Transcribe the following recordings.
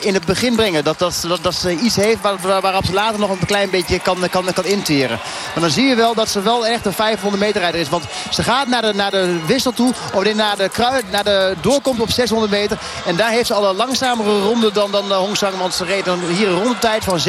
in het begin brengen. Dat, dat, dat, dat ze iets heeft waar, waarop ze later nog een klein beetje kan, kan, kan interen. Maar dan zie je wel dat ze wel echt een 500 meter rijder is. Want ze gaat naar de, naar de wissel toe. Of naar de, krui, naar de doorkomt op 600 meter. En daar heeft ze al een langzamere ronde dan, dan Hong Sang. Want ze reed dan hier een rondetijd van 27,55.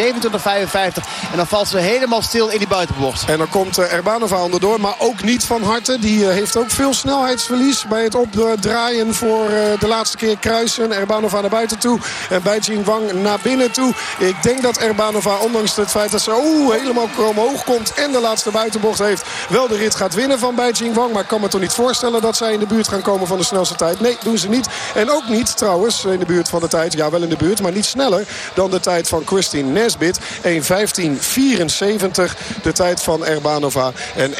En dan valt ze helemaal stil in die buitenbocht. En dan komt uh, Erbanova onderdoor. Maar ook niet van harte. Die uh, heeft ook veel snelheidsverlies bij het opdraaien voor de laatste keer kruisen. Erbanova naar buiten toe. En bij Wang naar binnen toe. Ik denk dat Erbanova, ondanks het feit dat ze helemaal omhoog komt... en de laatste buitenbocht heeft, wel de rit gaat winnen van Beijing Wang. Maar ik kan me toch niet voorstellen dat zij in de buurt gaan komen van de snelste tijd. Nee, doen ze niet. En ook niet trouwens in de buurt van de tijd. Ja, wel in de buurt, maar niet sneller dan de tijd van Christine Nesbit. 1.15.74 de tijd van Erbanova. En 1.16.59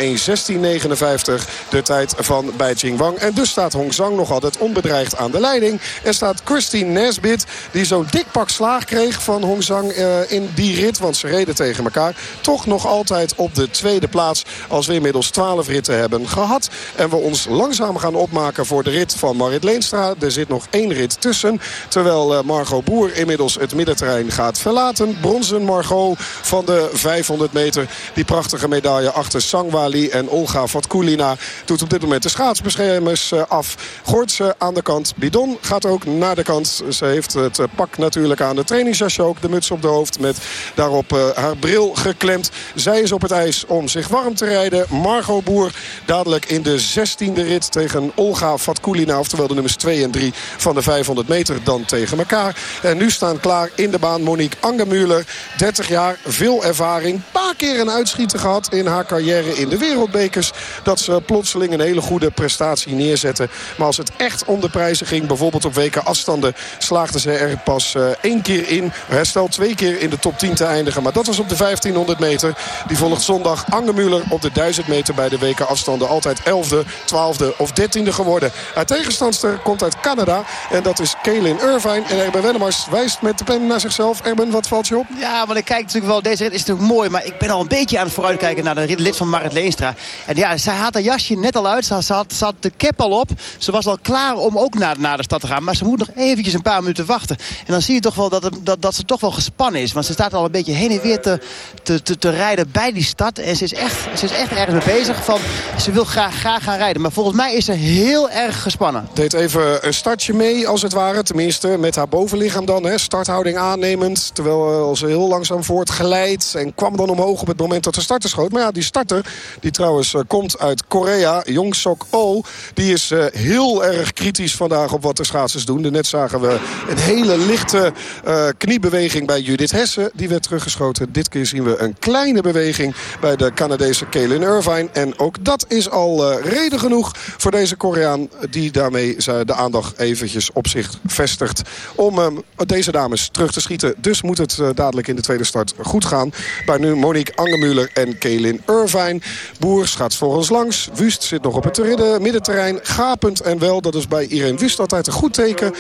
de tijd van Beijing Wang. En dus staat Hong Zhang nog altijd onbedreigd aan de leiding. En staat Christine Nesbit, die zo'n dik pak slaag kreeg van Hong Zhang uh, in die rit. Want ze reden tegen elkaar. Toch nog altijd op de tweede plaats. Als we inmiddels 12 ritten hebben gehad. En we ons langzaam gaan opmaken voor de rit van Marit Leenstra. Er zit nog één rit tussen. Terwijl uh, Margot Boer inmiddels het middenterrein gaat verlaten. Bronzen Margot van de 500 meter. Die prachtige medaille achter Sangwali en Olga Vatkulina. Doet op dit moment de schaatsbeschermers uh, af. Gooit ze aan de kant. Bidon gaat ook naar de kant. Ze heeft het pak natuurlijk aan de trainingsjasje ook. De muts op de hoofd met daarop uh, haar bril geklemd. Zij is op het ijs om zich warm te rijden. Margot Boer dadelijk in de 16e rit tegen Olga Vatkulina. Oftewel de nummers 2 en 3 van de 500 meter dan tegen elkaar. En nu staan klaar in de baan Monique Angermuller. 30 jaar, veel ervaring. Een paar keer een uitschieter gehad in haar carrière in de wereldbekers. Dat ze plotseling een hele goede prestatie neerzetten. Maar als het echt om de prijzen ging, bijvoorbeeld op weken afstanden... slaagden ze er pas uh, één keer in. Herstel twee keer in de top 10 te eindigen. Maar dat was op de 1500 meter. Die volgt zondag Angemuller op de 1000 meter bij de weken afstanden. Altijd 11e, 12e of 13e geworden. Haar tegenstandster komt uit Canada. En dat is Kaelin Irvine. En Erben Wennemars wijst met de pen naar zichzelf. Erben, wat valt je op? Ja, want ik kijk natuurlijk wel. Deze rit is natuurlijk mooi. Maar ik ben al een beetje aan het vooruitkijken naar de lid van Marit Leenstra. En ja, zij had haar jasje net al uit. Ze had, ze had de cap al op. Ze was al klaar om ook naar, naar de stad te gaan. Maar ze moet nog eventjes een paar minuten wachten. En dan zie je toch wel dat, dat, dat ze toch wel gespannen is. Want ze staat al een beetje heen en weer te, te, te, te rijden bij die stad. En ze is, echt, ze is echt ergens mee bezig. Van, ze wil graag, graag gaan rijden. Maar volgens mij is ze heel erg gespannen. Deed even een startje mee als het ware. Tenminste met haar bovenlichaam dan. Hè. Starthouding aannemend. Terwijl ze heel langzaam voortgeleid. En kwam dan omhoog op het moment dat de starter schoot. Maar ja, die starter, die trouwens uh, komt uit Korea. Jong Sok Oh. Die is uh, heel erg kritisch vandaag op wat de schaatsers doen. Net zagen we een hele lichte uh, kniebeweging bij Judith Hesse. Die werd teruggeschoten. Dit keer zien we een kleine beweging bij de Canadese Kaelin Irvine. En ook dat is al uh, reden genoeg voor deze Koreaan... die daarmee de aandacht eventjes op zich vestigt... om um, deze dames terug te schieten. Dus moet het uh, dadelijk in de tweede start goed gaan. Bij nu Monique Angemuller en Kaelin Irvine. Boers gaat voor ons langs. Wust zit nog op het middenterrein. Gapend en wel. Dat is bij Irene Wust altijd een goed teken.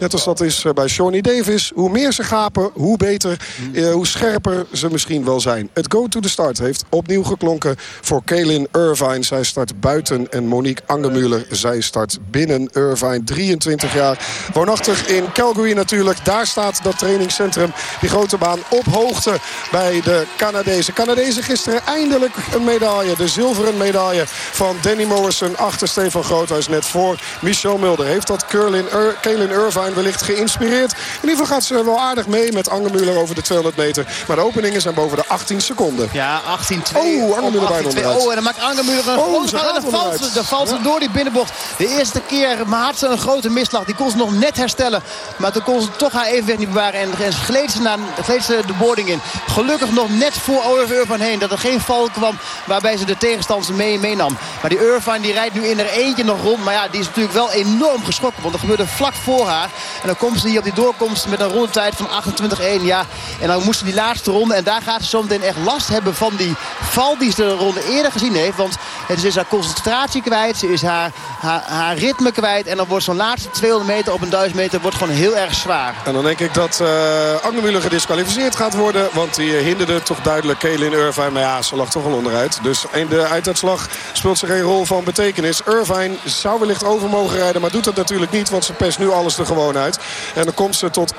Net als dat is bij Shawnee Davis. Hoe meer ze gapen, hoe beter, eh, hoe scherper ze misschien wel zijn. Het go to the start heeft opnieuw geklonken voor Kaelin Irvine. Zij start buiten en Monique Angemuller, zij start binnen. Irvine, 23 jaar, woonachtig in Calgary natuurlijk. Daar staat dat trainingscentrum, die grote baan op hoogte bij de Canadezen. Canadezen gisteren eindelijk een medaille, de zilveren medaille van Danny Morrison achter Stefan Groothuis net voor Michel Mulder. Heeft dat Kaelin Irvine wellicht geïnspireerd? In ieder geval gaat ze wel aardig mee met Angemuller over de 200 meter. Maar de openingen zijn boven de 18 seconden. Ja, 18-2. Oh, Angemuller bijna onderuit. Oh, en dan maakt Angemuller een oh, grote dan valt ze, dan valt ze ja. door die binnenbocht. De eerste keer had ze een grote misslag. Die kon ze nog net herstellen. Maar toen kon ze toch haar evenwicht niet bewaren. En, en gleed, ze naar, gleed ze de boarding in. Gelukkig nog net voor Oliver Irvine heen. Dat er geen val kwam waarbij ze de tegenstanders mee, meenam. Maar die Irvine die rijdt nu in er eentje nog rond. Maar ja, die is natuurlijk wel enorm geschrokken. Want er gebeurde vlak voor haar. En dan komt ze hier op die doorkomst met een rondetijd van 28-1. Ja, en dan moesten die laatste ronde. En daar gaat ze zometeen echt last hebben van die val die ze de ronde eerder gezien heeft. Want ze is haar concentratie kwijt. Ze is haar, haar, haar ritme kwijt. En dan wordt zo'n laatste 200 meter op een 1000 meter wordt gewoon heel erg zwaar. En dan denk ik dat uh, Anne gedisqualificeerd gaat worden. Want die hinderde toch duidelijk Kaelin Irvine. Maar ja, ze lag toch al onderuit. Dus in de uitslag speelt ze geen rol van betekenis. Irvine zou wellicht over mogen rijden. Maar doet dat natuurlijk niet. Want ze pest nu alles er gewoon uit. En dan komt ze tot 1.17.24.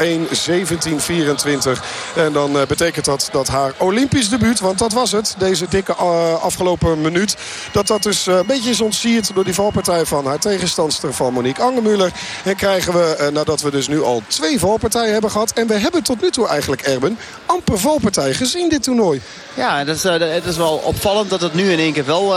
En dan uh, betekent dat dat haar Olympisch debuut. Want dat was het. Deze dikke uh, afgelopen minuut. Dat dat dus een beetje is ontsierd door die valpartij van haar tegenstandster van Monique Angemuller. En krijgen we, nadat we dus nu al twee valpartijen hebben gehad. En we hebben tot nu toe eigenlijk, Erben, amper valpartij gezien dit toernooi. Ja, dat is, het is wel opvallend dat het nu in één keer wel,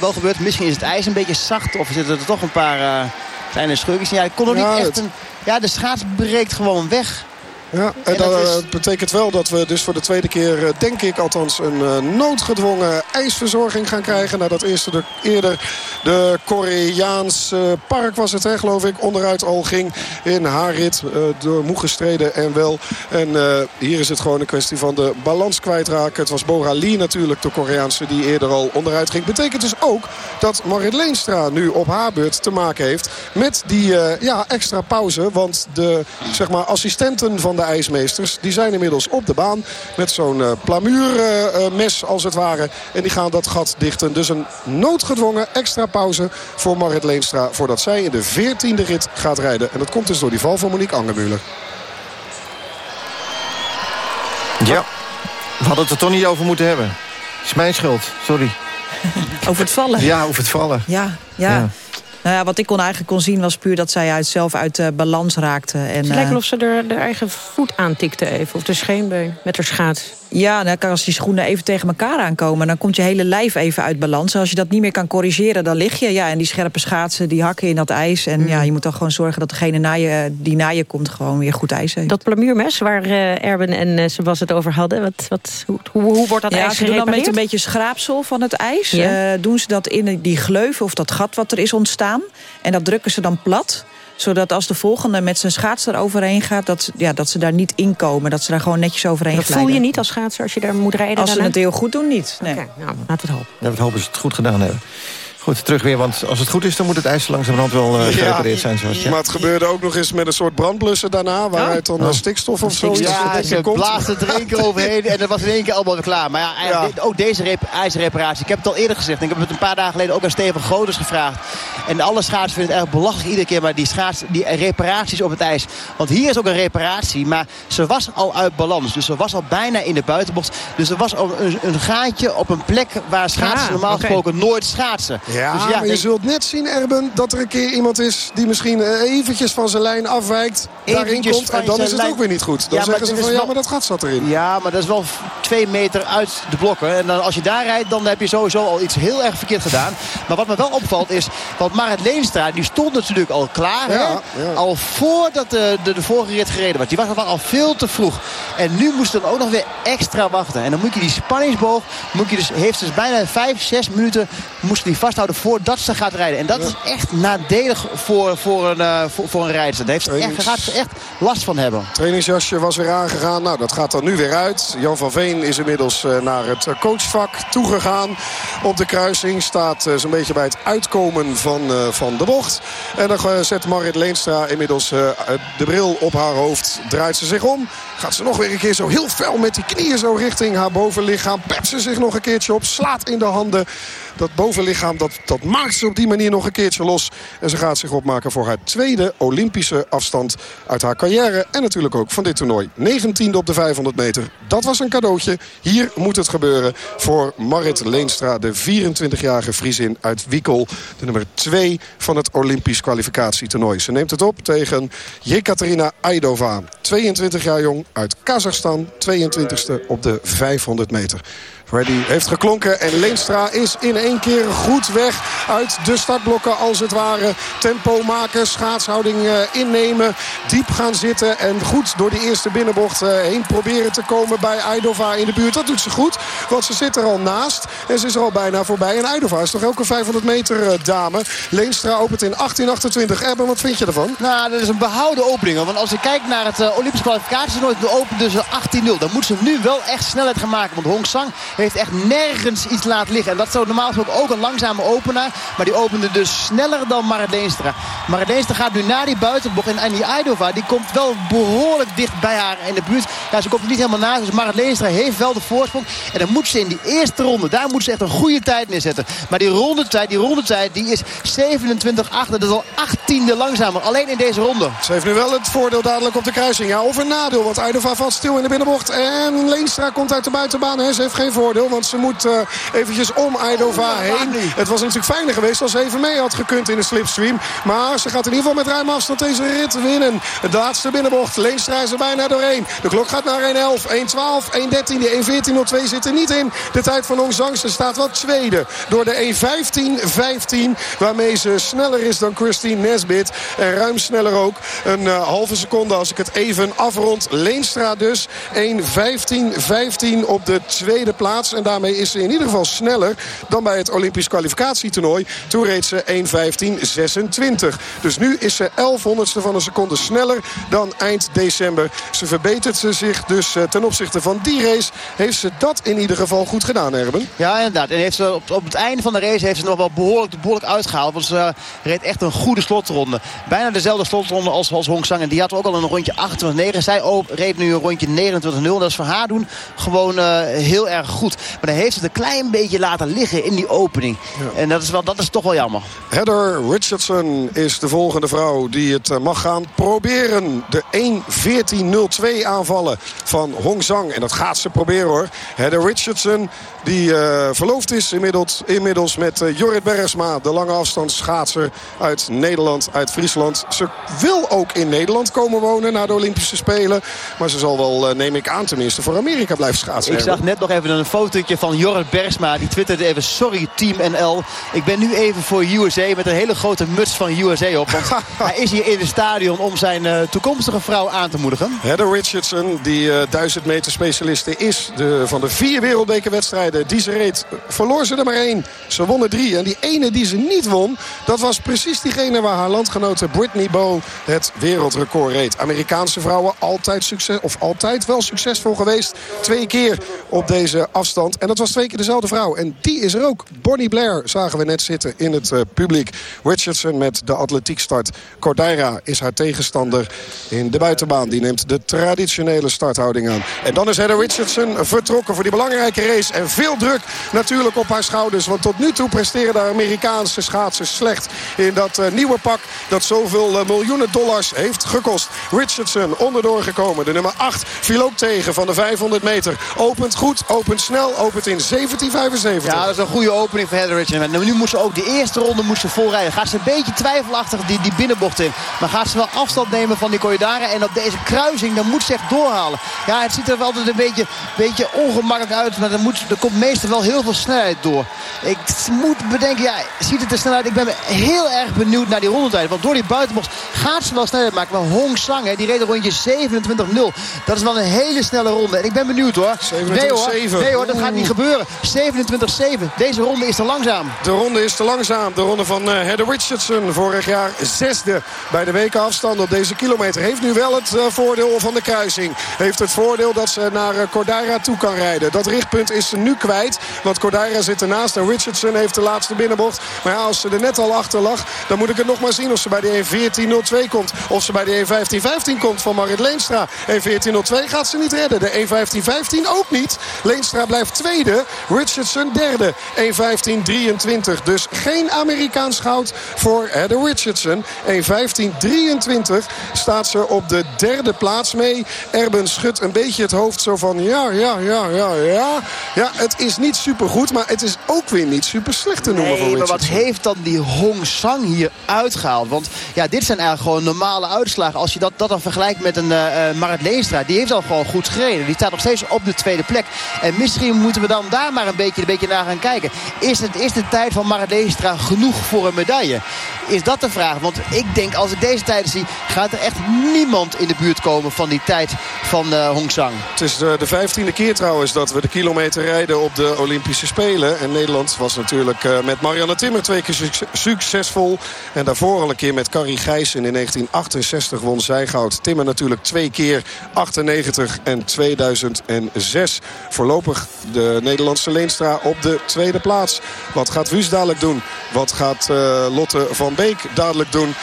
wel gebeurt. Misschien is het ijs een beetje zacht of zitten er toch een paar kleine scheurtjes. Ja, ik kon nog ja, niet echt een... Ja, de schaats breekt gewoon weg. Ja, en, dat, is... betekent wel dat we dus voor de tweede keer, denk ik althans, een noodgedwongen ijsverzorging gaan krijgen. Nadat eerst de, eerder de Koreaanse park was het, hè, geloof ik, onderuit al ging in haar rit. door moe gestreden en wel. En uh, hier is het gewoon een kwestie van de balans kwijtraken. Het was Bora Lee natuurlijk, de Koreaanse, die eerder al onderuit ging. Betekent dus ook dat Marit Leenstra nu op haar beurt te maken heeft met die uh, ja, extra pauze. Want de zeg maar, assistenten van de ijsmeesters. Die zijn inmiddels op de baan met zo'n uh, plamuurmes als het ware. En die gaan dat gat dichten. Dus een noodgedwongen extra pauze voor Marit Leenstra. Voordat zij in de 14e rit gaat rijden. En dat komt dus door die val van Monique Angermuller. Ja, we hadden het er toch niet over moeten hebben. is mijn schuld, sorry. Over het vallen? Ja, over het vallen. ja. ja. ja. Nou ja, wat ik kon eigenlijk kon zien was puur dat zij uit, zelf uit uh, balans raakte. En, het lijkt of ze er de eigen voet aantikte even. Of de scheenbeen met haar schaats. Ja, dan kan als die schoenen even tegen elkaar aankomen... dan komt je hele lijf even uit balans. En als je dat niet meer kan corrigeren, dan lig je. Ja, en die scherpe schaatsen, die hakken in dat ijs. En ja, je moet dan gewoon zorgen dat degene na je, die na je komt... gewoon weer goed ijs heeft. Dat plamuurmes waar uh, Erben en uh, Sebas het over hadden... Wat, wat, hoe, hoe, hoe wordt dat ja, ijs ze doen dan met een beetje schraapsel van het ijs. Uh, doen ze dat in die gleuf of dat gat wat er is ontstaan. En dat drukken ze dan plat zodat als de volgende met zijn schaats eroverheen gaat... Dat, ja, dat ze daar niet inkomen. Dat ze daar gewoon netjes overheen dat glijden. voel je niet als schaatser als je daar moet rijden? Als ze het heel goed doen, niet. Nee. Okay, nou, laten we het hopen. Ja, we hopen dat ze het goed gedaan hebben. Goed, terug weer, want als het goed is... dan moet het ijs langzamerhand wel uh, gerepareerd zijn. Zoals ja. Maar het gebeurde ook nog eens met een soort brandblussen daarna... waaruit dan oh. stikstof of zo... Ja, ze blazen er één keer overheen en dat was in één keer allemaal klaar. Maar ja, ja. ook deze rep ijsreparatie, ik heb het al eerder gezegd... ik heb het een paar dagen geleden ook aan Steven Groters gevraagd. En alle schaatsers vinden het erg belachelijk iedere keer... maar die, schaats, die reparaties op het ijs. Want hier is ook een reparatie, maar ze was al uit balans. Dus ze was al bijna in de buitenbocht. Dus er was al een, een gaatje op een plek waar schaatsers Ah, normaal gesproken nooit schaatsen. Ja, Dus maar je zult net zien, Erben, dat er een keer iemand is... die misschien eh, eventjes van zijn lijn afwijkt, daarin Eventjes komt... van en dan is het lijn- ook weer niet goed. Dan Ja, zeggen ze van, ja, maar dat gat zat erin. Ja, maar dat is wel twee meter uit de blokken. En dan, als je daar rijdt, dan heb je sowieso al iets heel erg verkeerd gedaan. Maar wat me wel opvalt is, want Marit Leenstra, die stond natuurlijk al klaar. hè? Ja. Al voordat de, de, de vorige rit gereden was. Die was al veel te vroeg. En nu moest er ook nog weer extra wachten. En dan moet je die spanningsboog, moet je dus, heeft dus bijna vijf, zes minuten moest die vasthouden voordat ze gaat rijden. En dat is echt nadelig voor, voor, een, eh, voor, voor een rijdster. Daar heeft ze echt, gaat ze echt last van hebben. Trainingsjasje was weer aangegaan. Nou, dat gaat er nu weer uit. Jan van Veen is inmiddels eh, naar het eh, coachvak toegegaan. Op de kruising staat zo'n beetje bij het uitkomen van, van de bocht. En dan zet Marit Leenstra inmiddels de bril op haar hoofd. Draait ze zich om. Gaat ze nog weer een keer zo heel fel met die knieën zo richting haar bovenlichaam. Pept ze zich nog een keertje op. Slaat in de handen. Dat bovenlichaam dat, dat maakt ze op die manier nog een keertje los. En ze gaat zich opmaken voor haar tweede Olympische afstand uit haar carrière. En natuurlijk ook van dit toernooi. 19e op de 500 meter. Dat was een cadeautje. Hier moet het gebeuren voor Marit Leenstra. De 24-jarige Friesin uit Wiekel. De nummer 2 van het Olympisch kwalificatietoernooi. Ze neemt het op tegen Jekaterina Aidova. 22 jaar jong uit Kazachstan. 22e op de 500 meter. Freddy heeft geklonken en Leenstra is in één keer goed weg uit de startblokken als het ware. Tempo maken, schaatshouding eh, innemen, diep gaan zitten en goed door die eerste binnenbocht eh, heen proberen te komen bij Aidova in de buurt. Dat doet ze goed, want ze zit er al naast en ze is er al bijna voorbij. En Aidova is toch elke 500 meter eh, dame. Leenstra opent in 1828. Erben, wat vind je ervan? Nou, dat is een behouden opening. Want als je kijkt naar het uh, Olympisch kwalificatietoernooi, dan opende ze 18-0. Dan moet ze nu wel echt snelheid gaan maken. Want Hong Sang heeft echt nergens iets laten liggen. En dat zou normaal gesproken ook een langzame opener. Maar die opende dus sneller dan Marit Leenstra. Marit Leenstra gaat nu naar die buitenbocht. En die Aidova die komt wel behoorlijk dicht bij haar in de buurt. Ja, ze komt er niet helemaal naast. Dus Marit Leenstra heeft wel de voorsprong. En dan moet ze in die eerste ronde, daar moet ze echt een goede tijd neerzetten. Maar die rondetijd, die rondetijd, die is 27-8. Dat is al 18e langzamer. Alleen in deze ronde. Ze heeft nu wel het voordeel dadelijk op de kruising. Ja, of een nadeel. Want Aidova valt stil in de binnenbocht. En Leenstra komt uit de buitenbaan. Ze heeft geen voordeel. Want ze moet uh, eventjes om Aidova heen. Het was natuurlijk fijner geweest als ze even mee had gekund in de slipstream. Maar ze gaat in ieder geval met ruim afstand deze rit winnen. De laatste binnenbocht. Leenstra is er bijna doorheen. De klok gaat naar 1.11, 1.12, 1.13. Die 1.14.02 zit er niet in. De tijd van Ong Zang. Ze staat wat tweede. Door de 1.15.15. Waarmee ze sneller is dan Christine Nesbit. En ruim sneller ook. Een uh, halve seconde als ik het even afrond. Leenstra dus. 1.15.15 op de tweede plaats. En daarmee is ze in ieder geval sneller dan bij het Olympisch kwalificatietoernooi. Toen reed ze 1.15.26. Dus nu is ze 11 honderdste van een seconde sneller dan eind december. Ze verbetert ze zich dus uh, ten opzichte van die race. Heeft ze dat in ieder geval goed gedaan, Erben? Ja, inderdaad. En heeft ze op, het einde van de race heeft ze nog wel behoorlijk, behoorlijk uitgehaald. Want ze reed echt een goede slotronde. Bijna dezelfde slotronde als, als Hong Sang. En die had ook al een rondje 28-9. Zij reed nu een rondje 29-0. Dat is voor haar doen gewoon uh, heel erg goed. Maar dan heeft ze het een klein beetje laten liggen in die opening. Ja. En dat is, wel, dat is toch wel jammer. Heather Richardson is de volgende vrouw die het uh, mag gaan proberen. De 1.14.02 aanvallen van Hong Sang. En dat gaat ze proberen hoor. Heather Richardson die uh, verloofd is inmiddels, inmiddels met uh, Jorrit Bergsma. De lange afstandsschaatser uit Nederland, uit Friesland. Ze wil ook in Nederland komen wonen na de Olympische Spelen. Maar ze zal wel, uh, neem ik aan tenminste, voor Amerika blijven schaatsen. Ik zag net nog even een fotootje van Jorrit Bergsma. Die twitterde even, sorry Team NL. Ik ben nu even voor USA met een hele grote muts van USA op. Want hij is hier in het stadion om zijn toekomstige vrouw aan te moedigen. Heather Richardson, die 1000 meter specialiste is de, van de vier wereldbekerwedstrijden die ze reed, verloor ze er maar één. Ze wonnen drie. En die ene die ze niet won, dat was precies diegene waar haar landgenote Brittany Bow het wereldrecord reed. Amerikaanse vrouwen altijd succes, of altijd wel succesvol geweest. Twee keer op deze afstand. En dat was twee keer dezelfde vrouw. En die is er ook. Bonnie Blair zagen we net zitten in het uh, publiek. Richardson met de atletiekstart. Cordaira is haar tegenstander in de buitenbaan. Die neemt de traditionele starthouding aan. En dan is Heather Richardson vertrokken voor die belangrijke race. En veel druk natuurlijk op haar schouders. Want tot nu toe presteren de Amerikaanse schaatsers slecht. In dat uh, nieuwe pak dat zoveel uh, miljoenen dollars heeft gekost. Richardson onderdoor gekomen. De nummer 8 viel ook tegen van de 500 meter. Opent goed, opent snel, opent in 17.75. Ja, dat is een goede opening voor Heather Richardson. Nu moest ze ook de eerste ronde moest ze volrijden. Gaat ze een beetje twijfelachtig die, die binnenbocht in. Maar gaat ze wel afstand nemen van die Koyodara. En op deze kruising, dan moet ze echt doorhalen. Ja, het ziet er wel altijd een beetje, beetje ongemakkelijk uit. Maar dan moet, er komt meestal wel heel veel snelheid door. Ik moet bedenken, ja, ziet het er snel uit? Ik ben heel erg benieuwd naar die rondetijd. Want door die buitenbocht gaat ze wel snelheid maken. Maar Hong Sang, hè, die reed een rondje 27-0. Dat is wel een hele snelle ronde. En ik ben benieuwd hoor. 27, nee hoor, nee hoor, dat gaat niet gebeuren. 27-7. Deze ronde is te langzaam. De ronde is te langzaam. De ronde van uh, Heather Richardson. Vorig jaar zesde bij de wekenafstand op deze kilometer. Heeft nu wel het uh, voordeel van de kruising. Heeft het voordeel dat ze naar uh, Cordaira toe kan rijden. Dat richtpunt is ze nu kwijt. Want Cordaira zit ernaast en Richardson heeft de laatste binnenbocht. Maar ja, als ze er net al achter lag, dan moet ik het nog maar zien of ze bij de 1.14.02 komt. Of ze bij de 1.15.15 komt van Marit Leenstra. 1.14.02 gaat ze niet redden. De 1.15.15 ook niet. Leenstra blijft tweede. Richardson derde. 1.15.23. Dus geen Amerikaans goud voor Heather Richardson. 1.15.23 staat ze op de derde plaats mee. Erben schudt een beetje het hoofd zo van ja, ja, ja, ja, ja. Ja, het is niet super goed, maar het is ook weer niet super slecht te noemen nee, voor maar wat heeft dan die Hong Sang hier uitgehaald? Want ja, dit zijn eigenlijk gewoon normale uitslagen. Als je dat, dat dan vergelijkt met een uh, Marit Leenstra, die heeft al gewoon goed gereden. Die staat nog steeds op de tweede plek. En misschien moeten we dan daar maar een beetje, een beetje naar gaan kijken. Is, het, is de tijd van Marit genoeg voor een medaille? Is dat de vraag? Want ik denk, als ik deze tijden zie, gaat er echt niemand in de buurt komen van die tijd van uh, Hong Sang. Het is de, de vijftiende keer trouwens dat we de kilometer rijden op de Olympische Spelen. En Nederland was natuurlijk uh, met Marianne Timmer twee keer suc succesvol. En daarvoor al een keer met Carrie Gijssen. In 1968 won zij goud. Timmer natuurlijk twee keer 98 en 2006. Voorlopig De Nederlandse Leenstra op de tweede plaats. Wat gaat Wus dadelijk doen? Wat gaat uh, Lotte van Beek dadelijk doen?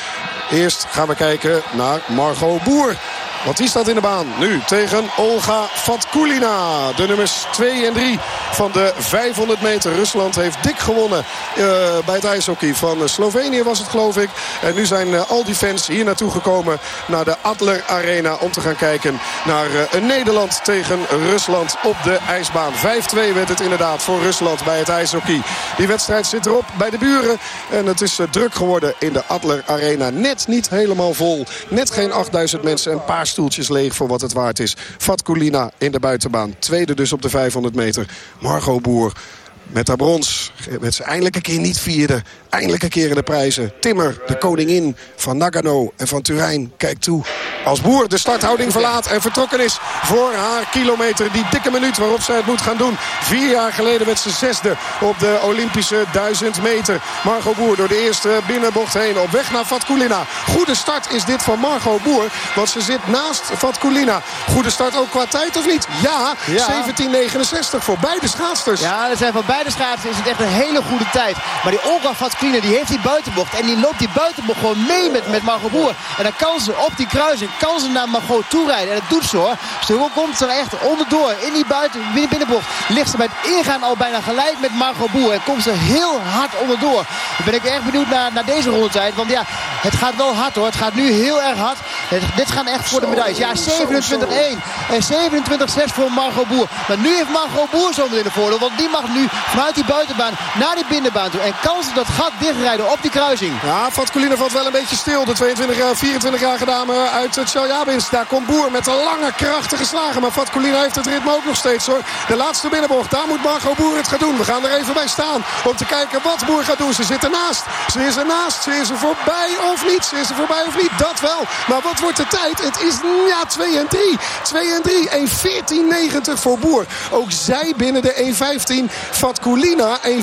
Eerst gaan we kijken naar Margot Boer. Want die staat in de baan nu tegen Olga Fatkulina. De nummers 2 en 3 van de 500 meter. Rusland heeft dik gewonnen uh, bij het ijshockey van Slovenië was het geloof ik. En nu zijn uh, al die fans hier naartoe gekomen naar de Adler Arena. Om te gaan kijken naar uh, Nederland tegen Rusland op de ijsbaan. 5-2 werd het inderdaad voor Rusland bij het ijshockey. Die wedstrijd zit erop bij de buren. En het is druk geworden in de Adler Arena. Net niet helemaal vol. Net geen 8000 mensen. Een paar stoeltjes leeg voor wat het waard is. Fatkulina in de buitenbaan. Tweede dus op de 500 meter. Margot Boer met haar brons. Met ze eindelijk een keer niet vierde. Eindelijk een keer in de prijzen. Timmer, de koningin van Nagano en van Turijn. Kijk toe. Als Boer de starthouding verlaat en vertrokken is voor haar kilometer. Die dikke minuut waarop zij het moet gaan doen. Vier jaar geleden werd ze zesde op de Olympische 1000 meter. Margot Boer door de eerste binnenbocht heen op weg naar Fatkulina. Goede start is dit van Margot Boer. Want ze zit naast Fatkulina. Goede start ook qua tijd of niet? Ja, ja. 17.69 voor beide schaatsters. Ja, dat zijn van beide schaatsen is het echt een hele goede tijd. Maar die Olga Die heeft die buitenbocht. En die loopt die buitenbocht gewoon mee met, met Margot Boer. En dan kan ze op die kruising kan ze naar Margot toerijden. En dat doet ze hoor. Ze komt er echt onderdoor. In die buiten, binnenbocht ligt ze bij het ingaan al bijna gelijk met Margot Boer. En komt ze heel hard onderdoor. Dan ben ik erg benieuwd naar, naar deze rondetijd. Want ja, het gaat wel hard hoor. Het gaat nu heel erg hard. Dit gaat echt voor de medailles. Ja, 27-1 en 27-6 voor Margot Boer. Maar nu heeft Margot Boer zometeen de voordeel. Want die mag nu vanuit die buitenbaan naar die binnenbaan toe. En kan ze dat gat dichtrijden op die kruising. Ja, Fatkulina valt wel een beetje stil. De 22, 24-jarige dame uit het Chaljabins. Daar komt Boer met een lange, krachtige slagen. Maar Fatkulina heeft het ritme ook nog steeds hoor. De laatste binnenbocht, daar moet Margot Boer het gaan doen. We gaan er even bij staan om te kijken wat Boer gaat doen. Ze zit ernaast. Ze is ernaast. Ze is er voorbij of niet. Ze is er voorbij of niet. Dat wel. Maar wat wordt de tijd? Het is ja, 2 en 3. 2 en 3. 1.14.90 voor Boer. Ook zij binnen de 1.15. Fatkulina 1.15.08.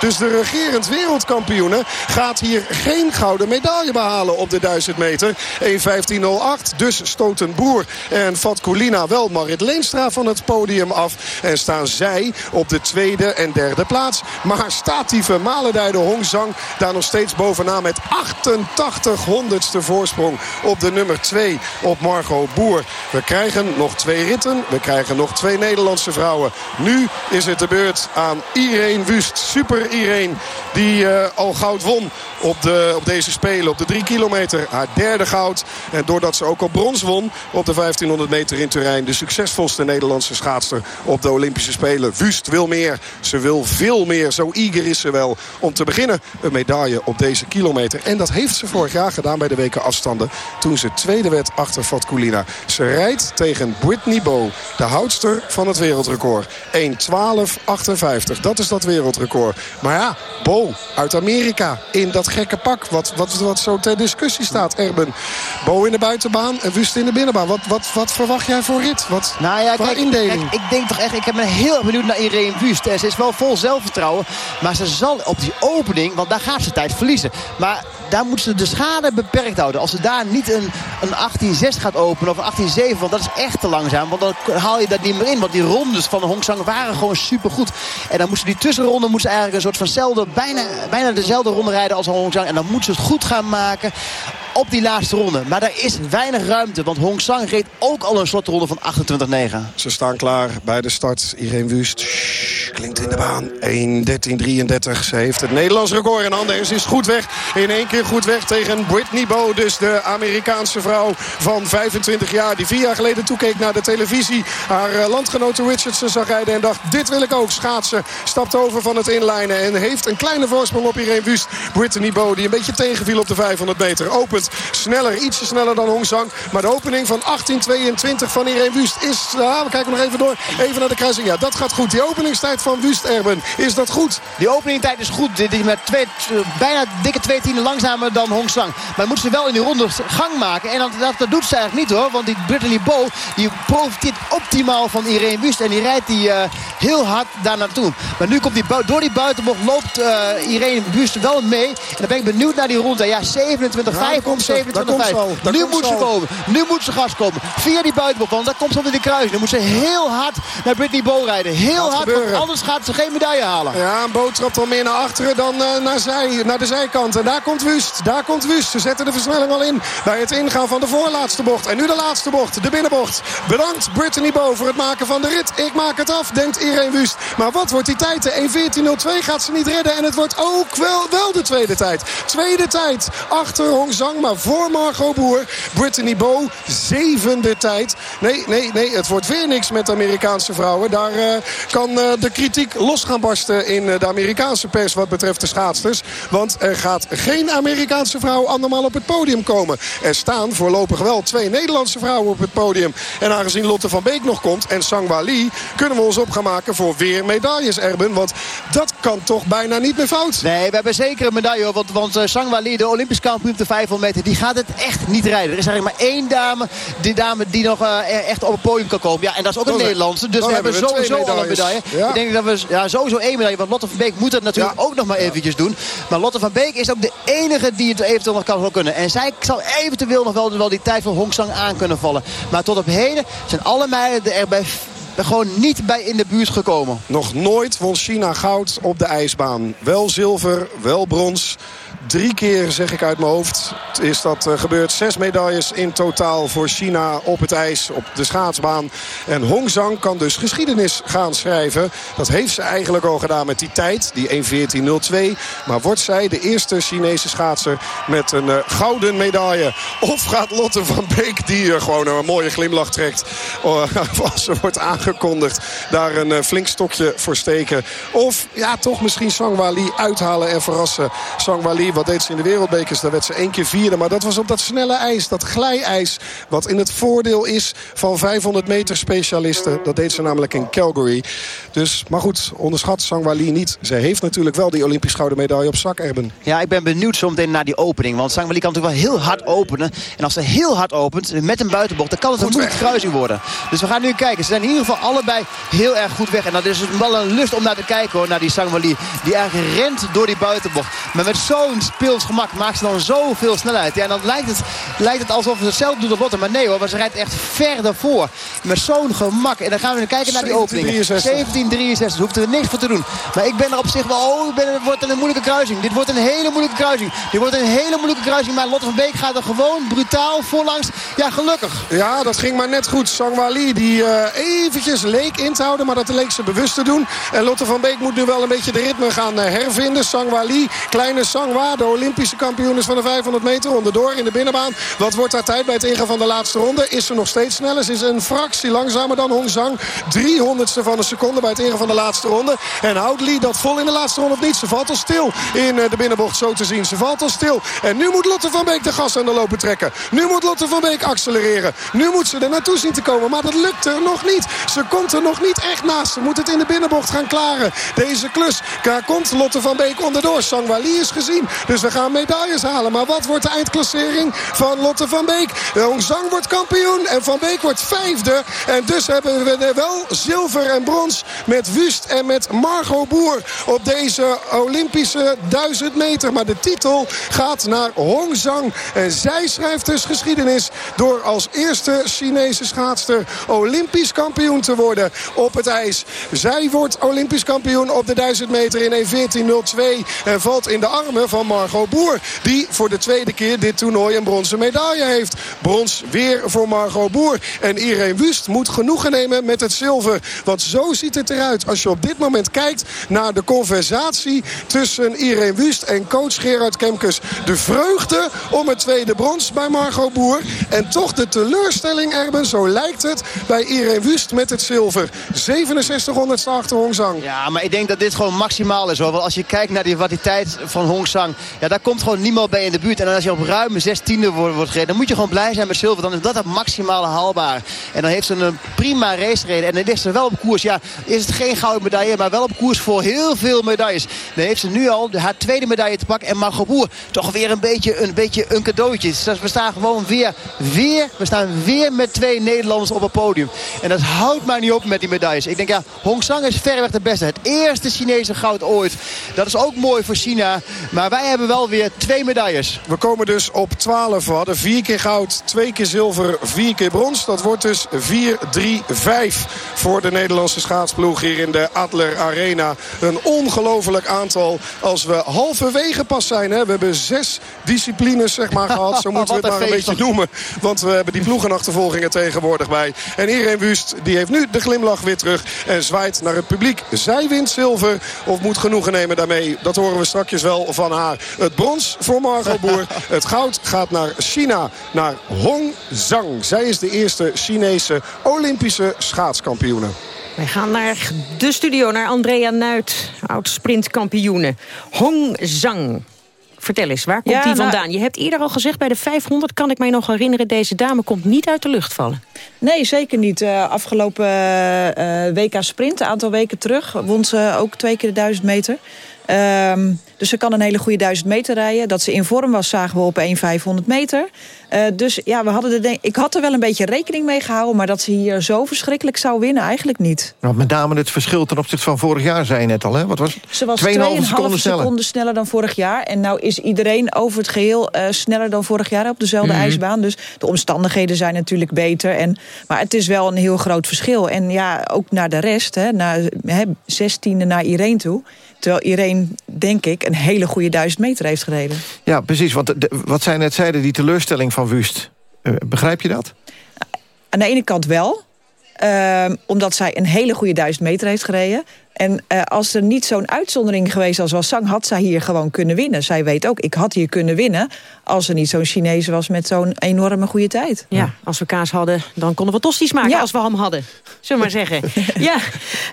Dus de regerend wereldkampioene gaat hier geen gouden medaille behalen op de 1000 meter. 1.15.08. Dus stoten Boer en Fatkulina wel Marit Leenstra van het podium af. En staan zij op de tweede en derde plaats. Maar staat die vermalendijde Hong Zhang daar nog steeds bovenaan met 88 honderdste voorsprong op de nummer 2 op Margot Boer. We krijgen nog twee ritten. We krijgen nog twee Nederlandse vrouwen. Nu is het de beurt aan Irene Wust. Super Irene die uh, al goud won op, de, op deze Spelen. Op de drie kilometer. Haar derde goud. En doordat ze ook al brons won op de 1500 meter in Turijn. De succesvolste Nederlandse schaatster op de Olympische Spelen. Wust wil meer. Ze wil veel meer. Zo eager is ze wel om te beginnen een medaille op deze kilometer. En dat heeft ze vorig jaar gedaan bij de weken afstanden. Toen ze tweede werd achter Fatkulina. Ze rijdt tegen Brittany Bow. De houdster van het wereldrecord. 1.12.58. Dat is dat wereldrecord. Maar ja, Bo uit Amerika in dat gekke pak. Wat, wat, wat zo ter discussie staat, Erben. Bo in de buitenbaan en Wust in de binnenbaan. Wat, wat, wat verwacht jij voor rit? Wat, nou ja, kijk, indeling? Kijk, ik denk toch echt, ik heb me heel benieuwd naar Irene Wust. Ze is wel vol zelfvertrouwen. Maar ze zal op die opening, want daar gaat ze tijd verliezen. Maar daar moet ze de schade beperkt houden. Als ze daar niet een, een 18-6 gaat openen of een 18-7, want dat is echt te langzaam. Want dan haal je dat niet meer in. Want die rondes van de waren gewoon supergoed. En dan moest ze die tussenronde moest eigenlijk een soort vanzelfde, bijna, bijna dezelfde ronde rijden als Hongsang. En dan moet ze het goed gaan maken op die laatste ronde. Maar daar is weinig ruimte. Want Hong Sang reed ook al een slotronde van 28-9. Ze staan klaar bij de start. Irene Wust klinkt in de baan. 1.13.33. Ze heeft het Nederlands record in handen. Ze is goed weg. In één keer goed weg tegen Brittany Bow. Dus de Amerikaanse vrouw van 25 jaar. Die vier jaar geleden toekeek naar de televisie. Haar eh, landgenote Richardson zag rijden en dacht... dit wil ik ook. Schaatsen. Stapt over van het inlijnen. En heeft een kleine voorsprong op Irene Wust. Brittany Bow die een beetje tegenviel op de 500 meter. Opent sneller. Ietsje sneller dan Hongzang. Maar de opening van 18.22 van Irene Wust is... Uh, we kijken nog even door. Even naar de kruising. Ja, dat gaat goed. Die openingstijd van Wust, Erben. Is dat goed? Die openingtijd is goed. Die met twee, bijna dikke twee tienden langzamer dan Hongzang. Maar moeten ze wel in die ronde gang maken. En dat, dat, doet ze eigenlijk niet hoor. Want die Brittany Bow die profiteert optimaal van Irene Wust. En die rijdt die uh, heel hard daar naartoe. Maar nu komt die door die buitenbocht loopt uh, Irene Wust wel mee. En dan ben ik benieuwd naar die ronde. Ja, 27-5 komt ze, 27 Nu moet ze komen. Nu moet ze gas komen. Via die buitenbocht. Want daar komt ze in de kruis. Dan moet ze heel hard naar Britney Bo rijden. Heel hard. Want anders gaat ze geen medaille halen. Ja, een boot trapt al meer naar achteren dan uh, naar, zij, naar de zijkant. En daar komt Wust. Daar komt Wust. Ze zetten de versnelling al in bij het ingaan van de voorlaatste bocht. En nu de laatste bocht. De binnenbocht. Bedankt Brittany Bo voor het maken van de rit. Ik maak het af, denkt Irene Wust. Maar wat wordt die tijd? De 1.14.02 gaat ze niet redden. En het wordt ook wel, wel de tweede tijd. Tweede tijd achter Hong Zhang. Maar voor Margot Boer. Brittany Bo, zevende tijd. Nee, nee, nee. Het wordt weer niks met Amerikaanse vrouwen. Daar uh, kan uh, de kritiek los gaan barsten in uh, de Amerikaanse pers wat betreft de schaatsters. Want er gaat geen Amerikaanse vrouw andermaal op het podium komen. Er staan voorlopig wel twee Nederlandse vrouwen op het podium. En aangezien Lotte van Beek nog komt en Sangwa Lee... kunnen we ons op gaan maken voor weer medailles, Erben. Want dat kan toch bijna niet meer fout. Nee, we hebben zeker een medaille. Want, want uh, Sangwa Lee, de Olympisch kampioen op de 500 meter... die gaat het echt niet rijden. Er is eigenlijk maar één dame, die dame die nog uh, echt op het podium kan komen. Ja, en dat is ook een Nederlandse. Dus we hebben, we sowieso al een medaille. Ja. Ik denk dat we ja, sowieso één medaille. Want Lotte van Beek moet het natuurlijk ja. ook nog maar eventjes doen. Maar Lotte van Beek is ook de enige die het eventueel nog kan kunnen. En zij zal eventueel nog wel, wel die tijd van Hongsang aan kunnen vallen. Maar tot op heden zijn alle meiden er bij gewoon niet bij in de buurt gekomen. Nog nooit won China goud op de ijsbaan. Wel zilver, wel brons. Drie keer, zeg ik uit mijn hoofd, is dat uh, gebeurd. Zes medailles in totaal voor China op het ijs, op de schaatsbaan. En Hong Zhang kan dus geschiedenis gaan schrijven. Dat heeft ze eigenlijk al gedaan met die tijd, die 1.14.02. Maar wordt zij de eerste Chinese schaatser met een uh, gouden medaille? Of gaat Lotte van Beek, die uh, gewoon een mooie glimlach trekt... als ze wordt aangekondigd, daar een flink stokje voor steken? Of ja, toch misschien Sangwa Lee uithalen en verrassen. Sangwa Wat deed ze in de wereldbekers? Daar werd ze één keer vierde. Maar dat was op dat snelle ijs, dat glijijs. Wat in het voordeel is van 500 meter specialisten. Dat deed ze namelijk in Calgary. Dus, maar goed, onderschat Sangwa Lee niet. Ze heeft natuurlijk wel die Olympisch gouden medaille op zak, Erben. Ja, ik ben benieuwd zometeen naar die opening. Want Sangwa Lee kan natuurlijk wel heel hard openen. En als ze heel hard opent, met een buitenbocht... dan kan het een moeilijke kruising worden. Dus we gaan nu kijken. Ze zijn in ieder geval allebei heel erg goed weg. En dat is wel een lust om naar te kijken, hoor. Naar die Sangwa Lee. Die eigenlijk rent door die buitenbocht. Maar met zo'n speels gemak maakt ze dan zoveel snelheid. Ja, en dan lijkt het, lijkt het alsof ze het zelf doet op Lotte. Maar nee hoor, maar ze rijdt echt ver daarvoor. Met zo'n gemak. En dan gaan we kijken naar die opening. 1763. Hoeft er niks voor te doen. Maar ik ben er op zich wel... Oh, ik ben, het wordt een moeilijke kruising. Dit wordt een hele moeilijke kruising. Dit wordt een hele moeilijke kruising. Maar Lotte van Beek gaat er gewoon brutaal voorlangs. Ja, gelukkig. Ja, dat ging maar net goed. Sangwa Lee die uh, eventjes leek in te houden. Maar dat leek ze bewust te doen. En Lotte van Beek moet nu wel een beetje de ritme gaan uh, hervinden. Sangwa Lee, kleine De Olympische kampioen is van de 500 meter. Onderdoor in de binnenbaan. Wat wordt haar tijd bij het ingaan van de laatste ronde? Is ze nog steeds sneller? Ze is een fractie langzamer dan Hong Zhang. 300ste van een seconde bij het ingaan van de laatste ronde. En houdt Lee dat vol in de laatste ronde of niet? Ze valt al stil in de binnenbocht zo te zien. Ze valt al stil. En nu moet Lotte van Beek de gas aan de lopen trekken. Nu moet Lotte van Beek accelereren. Nu moet ze er naartoe zien te komen. Maar dat lukt er nog niet. Ze komt er nog niet echt naast. Ze moet het in de binnenbocht gaan klaren. Deze klus. Daar komt Lotte van Beek onderdoor. Sangwa Lee is gezien. Dus we gaan medailles halen. Maar wat wordt de eindklassering van Lotte van Beek? Hong Zhang wordt kampioen en Van Beek wordt vijfde. En dus hebben we wel zilver en brons met Wust en met Margot Boer op deze Olympische 1000 meter. Maar de titel gaat naar Hong Zhang. En zij schrijft dus geschiedenis door als eerste Chinese schaatster Olympisch kampioen te worden op het ijs. Zij wordt Olympisch kampioen op de 1000 meter in 1.14.02 en valt in de armen van Margot Boer. Die voor de tweede keer dit toernooi een bronzen medaille heeft. Brons weer voor Margot Boer. En Irene Wust moet genoegen nemen met het zilver. Want zo ziet het eruit als je op dit moment kijkt naar de conversatie tussen Irene Wust en coach Gerard Kemkes. De vreugde om het tweede brons bij Margot Boer. En toch de teleurstelling, Erben, zo lijkt het, bij Irene Wust met het zilver. 6700 achter Hong Zhang. Ja, maar ik denk dat dit gewoon maximaal is. Hoor. Als je kijkt naar die, wat die tijd van Hong Zhang... Ja, daar komt gewoon niemand bij in de buurt. En als je op ruime zestiende wordt, wordt gereden... dan moet je gewoon blij zijn met zilver. Dan is dat het maximale haalbaar. En dan heeft ze een prima race gereden. En dan ligt ze wel op koers. Ja, is het geen gouden medaille, maar wel op koers voor heel veel medailles. Dan heeft ze nu al haar tweede medaille te pakken. En Margot Boer toch weer een beetje een, beetje een cadeautje. Dus we staan gewoon weer, weer, we staan weer met twee Nederlanders op het podium. En dat houdt maar niet op met die medailles. Ik denk ja, Hong Sang is verreweg de beste. Het eerste Chinese goud ooit. Dat is ook mooi voor China. Maar wij hebben wel weer twee medailles. We komen dus op 12. We hadden vier keer goud, twee keer zilver, vier keer brons. Dat wordt dus 4-3-5 voor de Nederlandse schaatsploeg hier in de Adler Arena. Een ongelooflijk aantal als we halverwege pas zijn. Hè. We hebben zes disciplines zeg maar, gehad. Zo moeten we het maar een beetje noemen. Want we hebben die ploegenachtervolgingen tegenwoordig bij. En Irene Wust die heeft nu de glimlach weer terug. En zwaait naar het publiek. Zij wint zilver of moet genoegen nemen daarmee. Dat horen we straks wel van haar. Het brons voor Margot Boer. Het goud gaat naar China. Naar Hong Zhang. Zij is de eerste Chinese Olympische schaatskampioene. Wij gaan naar de studio, naar Andrea Nuit, oud-sprintkampioene. Hong Zhang. Vertel eens, waar komt Ja, die nou- vandaan? Je hebt eerder al gezegd, bij de 500 kan ik mij nog herinneren... deze dame komt niet uit de lucht vallen. Nee, zeker niet. Eh, afgelopen eh, WK Sprint, een aantal weken terug, won ze ook twee keer de 1000 meter. Ehm, dus ze kan een hele goede 1000 meter rijden. Dat ze in vorm was, zagen we op 1 500 meter. Eh, dus ja, we hadden de ik had er wel een beetje rekening mee gehouden... maar dat ze hier zo verschrikkelijk zou winnen, eigenlijk niet. Nou, met name het verschil ten opzichte van vorig jaar, zei je net al. Hè? Wat was het? Ze was 2,5 2,5 seconden seconden, sneller. sneller dan vorig jaar. En nou is iedereen over het geheel eh, sneller dan vorig jaar op dezelfde Mhm. ijsbaan. Dus de omstandigheden zijn natuurlijk beter. En, maar het is wel een heel groot verschil. En ja, ook naar de rest, hè, naar hè, 16e naar Irene toe. Terwijl Irene, denk ik, een hele goede 1000 meter heeft gereden. Ja, precies. Want de- wat zij net zeiden, die teleurstelling van Wust. Eh, begrijp je dat? Aan de ene kant wel. ehm, omdat zij een hele goede 1000 meter heeft gereden. En eh, als er niet zo'n uitzondering geweest als was Sang... had zij hier gewoon kunnen winnen. Zij weet ook, ik had hier kunnen winnen... als er niet zo'n Chinees was met zo'n enorme goede tijd. Ja, als we kaas hadden, dan konden we tosties maken Ja. als we ham hadden. Zullen we maar zeggen. ja,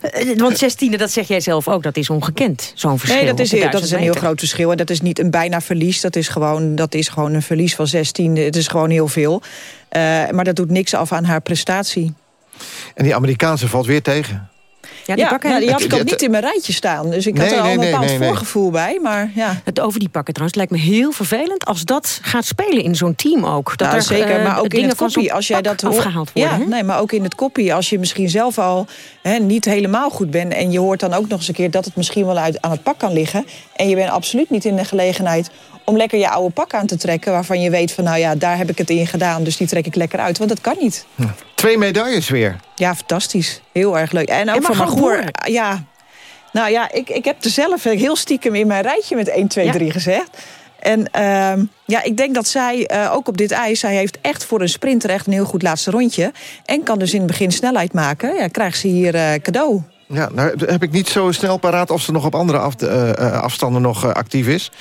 eh, want 16e, dat zeg jij zelf ook, dat is ongekend. Zo'n verschil. Nee, dat is, dat is 1000 een heel groot verschil. En dat is niet een bijna verlies. Dat is gewoon, dat is gewoon een verlies van 16. Het is gewoon heel veel. Eh, maar dat doet niks af aan haar prestatie. En die Amerikaanse valt weer tegen. Ja, die ja, pakken, nou, die had ik ook niet in mijn rijtje staan. Dus ik had Nee, er al een bepaald nee, nee. voorgevoel bij. Maar ja, Het over die pakken trouwens lijkt me heel vervelend... als dat gaat spelen in zo'n team ook. Dat nou, er, zeker, eh, maar ook in dingen het koppie, als jij dat hoort- afgehaald worden. Ja, nee, maar ook in het koppie, als je misschien zelf al hè, niet helemaal goed bent en je hoort dan ook nog eens een keer dat het misschien wel uit aan het pak kan liggen en je bent absoluut niet in de gelegenheid om lekker je oude pak aan te trekken waarvan je weet van nou ja, daar heb ik het in gedaan, dus die trek ik lekker uit, want dat kan niet. Twee medailles weer. Ja, fantastisch. Heel erg leuk. En ook En van. Boer. Ja, nou ja, ik, ik heb er zelf heel stiekem in mijn rijtje met 1, 2, Ja. 3 gezegd. En ehm, ja, ik denk dat zij eh, ook op dit ijs... zij heeft echt voor een sprinter echt een heel goed laatste rondje. En kan dus in het begin snelheid maken. Ja, krijgt ze hier eh, cadeau. Ja, nou heb ik niet zo snel paraat of ze nog op andere af, eh, eh, afstanden nog actief is.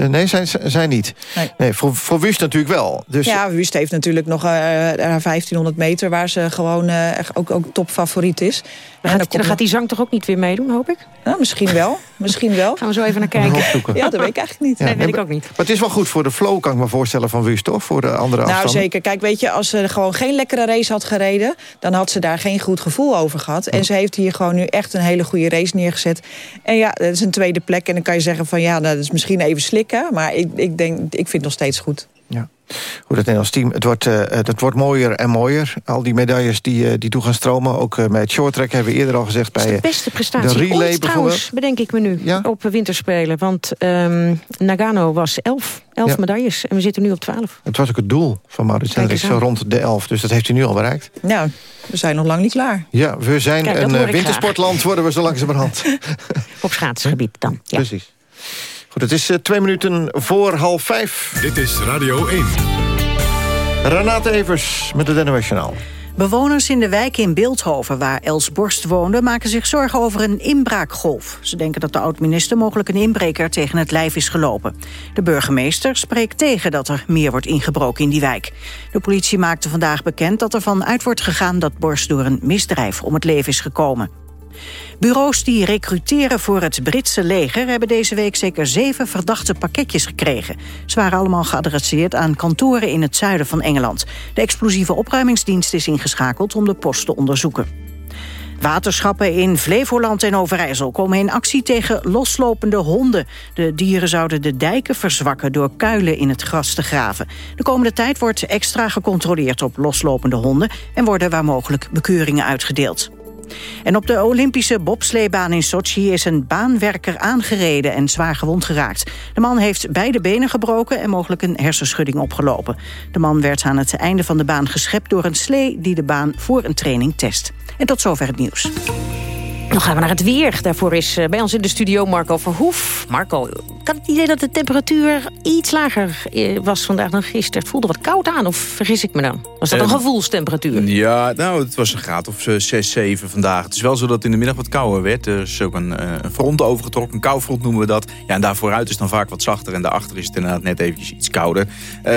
Eh, nee, zij, zij niet. Nee. voor, voor Wust natuurlijk wel. Dus Ja, Wust heeft natuurlijk nog eh, haar 1500 meter... waar ze gewoon eh, echt ook, ook topfavoriet is. Dan En gaat, dan dan gaat die zang toch ook niet weer meedoen, hoop ik? nou, misschien wel, misschien wel. Gaan we zo even naar kijken. Ja, dat weet ik eigenlijk niet. Ja, nee, weet ik maar- ook niet. Maar het is wel goed voor de flow, kan ik me voorstellen, van Wust, toch? Voor de andere Nou, afstanden. zeker. Kijk, weet je, als ze gewoon geen lekkere race had gereden... dan had ze daar geen goed gevoel over gehad. En ze heeft hier gewoon nu echt een hele goede race neergezet. En ja, dat is een tweede plek. En dan kan je zeggen van, ja, nou, dat is misschien even Maar ik, ik, denk, ik vind het nog steeds goed. Ja. Hoe dat Nederlands team, het wordt, eh, het wordt mooier en mooier. Al die medailles die, eh, die toe gaan stromen. Ook eh, bij het shorttrack hebben we eerder al gezegd. Bij, de beste prestatie de relay ooit trouwens, bedenk ik me nu, Ja? op winterspelen. Want ehm, Nagano was 11, 11 Ja. medailles en we zitten nu op 12. het was ook het doel van Maurits Hendricks, zo rond de 11. Dus dat heeft hij nu al bereikt. Nou, we zijn nog lang niet klaar. Ja, we zijn Kijk, een wintersportland, worden we zo langzamerhand. Op schaatsgebied dan. Ja. Precies. Goed, het is eh, twee minuten voor half vijf. Dit is Radio 1. Renate Evers met het NOS Journaal. Bewoners in de wijk in Beeldhoven, waar Els Borst woonde... maken zich zorgen over een inbraakgolf. Ze denken dat de oud-minister mogelijk een inbreker tegen het lijf is gelopen. De burgemeester spreekt tegen dat er meer wordt ingebroken in die wijk. De politie maakte vandaag bekend dat er van uit wordt gegaan... dat Borst door een misdrijf om het leven is gekomen. Bureaus die recruteren voor het Britse leger... hebben deze week zeker zeven verdachte pakketjes gekregen. Ze waren allemaal geadresseerd aan kantoren in het zuiden van Engeland. De explosieve opruimingsdienst is ingeschakeld om de post te onderzoeken. Waterschappen in Flevoland en Overijssel komen in actie tegen loslopende honden. De dieren zouden de dijken verzwakken door kuilen in het gras te graven. De komende tijd wordt extra gecontroleerd op loslopende honden... en worden waar mogelijk bekeuringen uitgedeeld. En op de Olympische bobsleebaan in Sochi is een baanwerker aangereden en zwaar gewond geraakt. De man heeft beide benen gebroken en mogelijk een hersenschudding opgelopen. De man werd aan het einde van de baan geschept door een slee die de baan voor een training test. En tot zover het nieuws. Dan gaan we naar het weer. Daarvoor is eh, bij ons in de studio Marco Verhoef. Marco, ik had het idee dat de temperatuur iets lager eh, was vandaag dan gisteren. Het voelde wat koud aan, of vergis ik me dan? Was dat een ehm, gevoelstemperatuur? Ja, nou, het was een graad of 6, eh, 7 vandaag. Het is wel zo dat het in de middag wat kouder werd. Er is ook een, een front overgetrokken, een koufront noemen we dat. Ja, en daar vooruit is dan vaak wat zachter en daarachter is het inderdaad net eventjes iets kouder.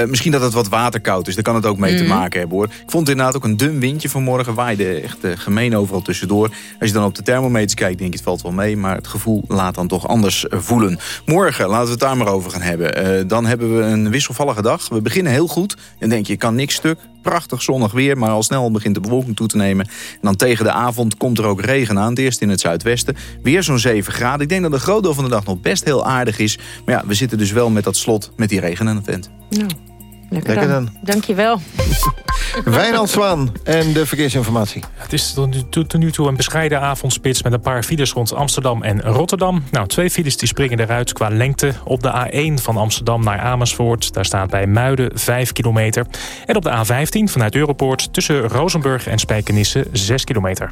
misschien dat het wat waterkoud is, daar kan het ook mee te mhm. maken hebben hoor. Ik vond inderdaad ook een dun windje vanmorgen, waaide echt gemeen overal tussendoor. Als je dan op de thermometers kijkt, denk ik het valt wel mee. Maar het gevoel laat dan toch anders voelen. Morgen, laten we het daar maar over gaan hebben. Uh, dan hebben we een wisselvallige dag. We beginnen heel goed. En denk je, kan niks stuk. Prachtig zonnig weer, maar al snel begint de bewolking toe te nemen. En dan tegen de avond komt er ook regen aan. Het eerst in het zuidwesten. Weer zo'n 7 graden. Ik denk dat een groot deel van de dag nog best heel aardig is. Maar ja, we zitten dus wel met dat slot met die regen aan het vent. Nou. Lekker, Lekker dan. Dankjewel. Wijnand Zwaan en de verkeersinformatie. Het is tot nu toe een bescheiden avondspits... met een paar files rond Amsterdam en Rotterdam. Nou, twee files die springen eruit qua lengte. Op de A1 van Amsterdam naar Amersfoort. Daar staat bij Muiden 5 kilometer. En op de A15 vanuit Europoort tussen Rozenburg en Spijkenisse 6 kilometer.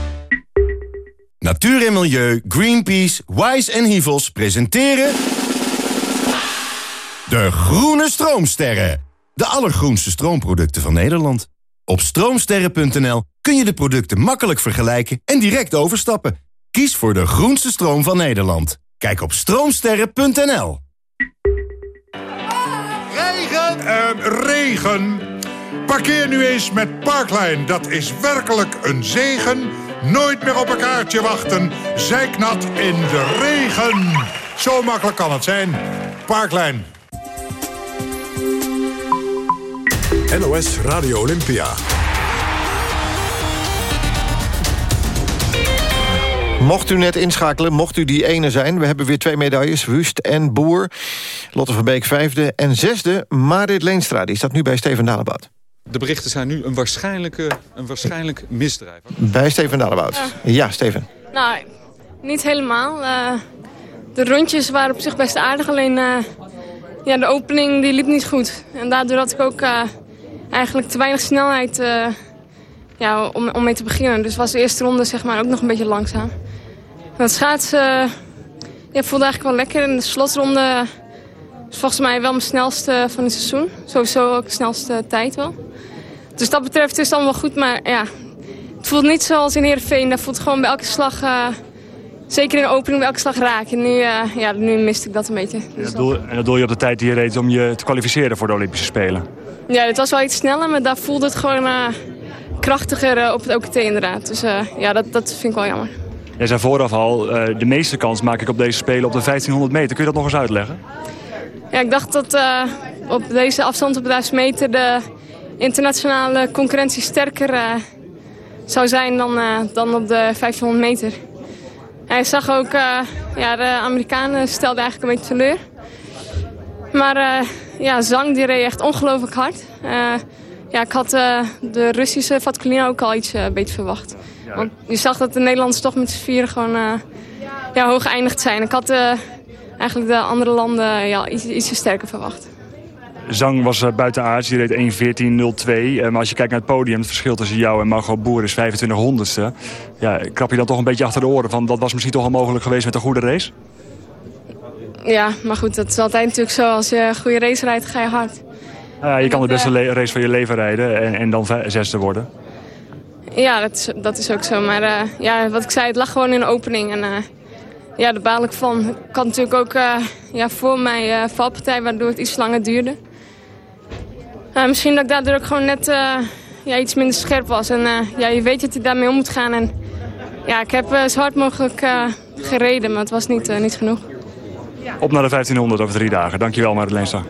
Natuur en Milieu, Greenpeace, Wise en Hivels presenteren... De Groene Stroomsterren. De allergroenste stroomproducten van Nederland. Op stroomsterren.nl kun je de producten makkelijk vergelijken en direct overstappen. Kies voor de groenste stroom van Nederland. Kijk op stroomsterren.nl. Regen! Uh, regen! Parkeer nu eens met Parkline. Dat is werkelijk een zegen. Nooit meer op een kaartje wachten. Zijknat in de regen. Zo makkelijk kan het zijn. Parklijn. NOS Radio Olympia. Mocht u net inschakelen, mocht u die ene zijn... we hebben weer twee medailles, Wust en Boer. Lotte van Beek vijfde en zesde. Marit Leenstra, die staat nu bij Steven Dalebout. De berichten zijn nu een, waarschijnlijke, een waarschijnlijk misdrijf. Bij Steven Dalebout. Ja. ja, Steven. Nou, niet helemaal. Uh, de rondjes waren op zich best aardig, alleen uh, ja, de opening die liep niet goed. En daardoor had ik ook uh, eigenlijk te weinig snelheid ja, om, om mee te beginnen. Dus was de eerste ronde zeg maar, ook nog een beetje langzaam. Het schaatsen ja, voelde eigenlijk wel lekker. En de slotronde is volgens mij wel mijn snelste van het seizoen. Sowieso ook de snelste tijd wel. Dus dat betreft is het allemaal goed. Maar ja, het voelt niet zoals in Heerenveen. Dat voelt gewoon bij elke slag... Uh, zeker in de opening bij elke slag raken. En nu, uh, ja, nu miste ik dat een beetje. Dus en, dat doel, en dat doel je op de tijd die je reed om je te kwalificeren voor de Olympische Spelen? Ja, het was wel iets sneller, maar daar voelde het gewoon uh, krachtiger op het OKT inderdaad. Dus ja, dat, dat vind ik wel jammer. Jij zei vooraf al, de meeste kans maak ik op deze Spelen op de 1500 meter. Kun je dat nog eens uitleggen? Ja, ik dacht dat op deze afstand op de 1000 meter de internationale concurrentie sterker uh, zou zijn dan, uh, dan op de 1500 meter. Hij zag ook, uh, ja, de Amerikanen stelden eigenlijk een beetje teleur. Maar ja, Zang die reed echt ongelooflijk hard. ja, ik had de Russische Vatkulina ook al iets een beetje verwacht. Want je zag dat de Nederlanders toch met z'n vieren gewoon ja, hoog geëindigd zijn. Ik had eigenlijk de andere landen ja, iets, iets sterker verwacht. Zang was uh, buitenaards, die reed 1.14.02. Uh, maar als je kijkt naar het podium, het verschil tussen jou en Margot Boer is 25 honderdste. Ja, krap je dan toch een beetje achter de oren van dat was misschien toch al mogelijk geweest met een goede race? Ja, maar goed, dat is altijd natuurlijk zo. Als je een goede race rijdt, ga je hard. je kan de beste race van je leven rijden en, en dan zesde worden. Ja, dat is, dat is ook zo. Maar uh, ja, wat ik zei, het lag gewoon in de opening. En uh, ja, daar baal ik van. Ik had natuurlijk ook ja, voor mij valpartij, waardoor het iets langer duurde. Misschien dat ik daardoor ook gewoon net ja, iets minder scherp was. En ja, je weet dat je daarmee om moet gaan. En ja, ik heb zo hard mogelijk gereden, maar het was niet, niet genoeg. Op naar de 1500 over drie dagen. Dankjewel, Madeleine.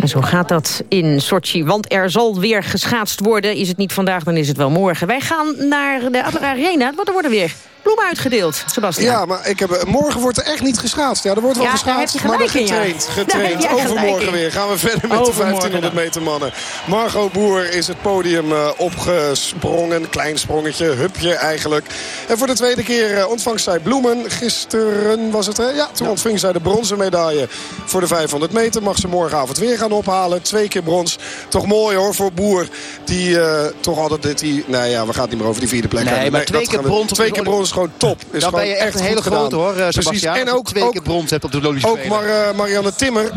En zo gaat dat in Sochi, want er zal weer geschaatst worden. Is het niet vandaag, dan is het wel morgen. Wij gaan naar de Adler Arena, want er worden weer bloemen uitgedeeld, Sebastian. Ja, maar ik heb, morgen wordt er echt niet geschaatst. Ja, er wordt wel ja, geschaatst, maar er getraind. getraind. Overmorgen weer gaan we verder met de 1500 meter mannen. Margot Boer is het podium uh, opgesprongen. Klein sprongetje, hupje eigenlijk. En voor de tweede keer uh, ontvangt zij bloemen. Gisteren was het, hè? Ja, toen ontving zij de bronzen medaille voor de 500 meter. Mag ze morgenavond weer gaan ophalen. Twee keer brons. Toch mooi hoor voor Boer. Die uh, toch altijd... Die, nou ja, we gaan het niet meer over die vierde plek. Nee, maar twee keer brons. Twee keer brons gewoon top. Is Dan ben je echt een hele grote hoor, eh, Sebastian. En ook twee keer brons hebt op de Olympische Ook Mar uh, Marianne Timmer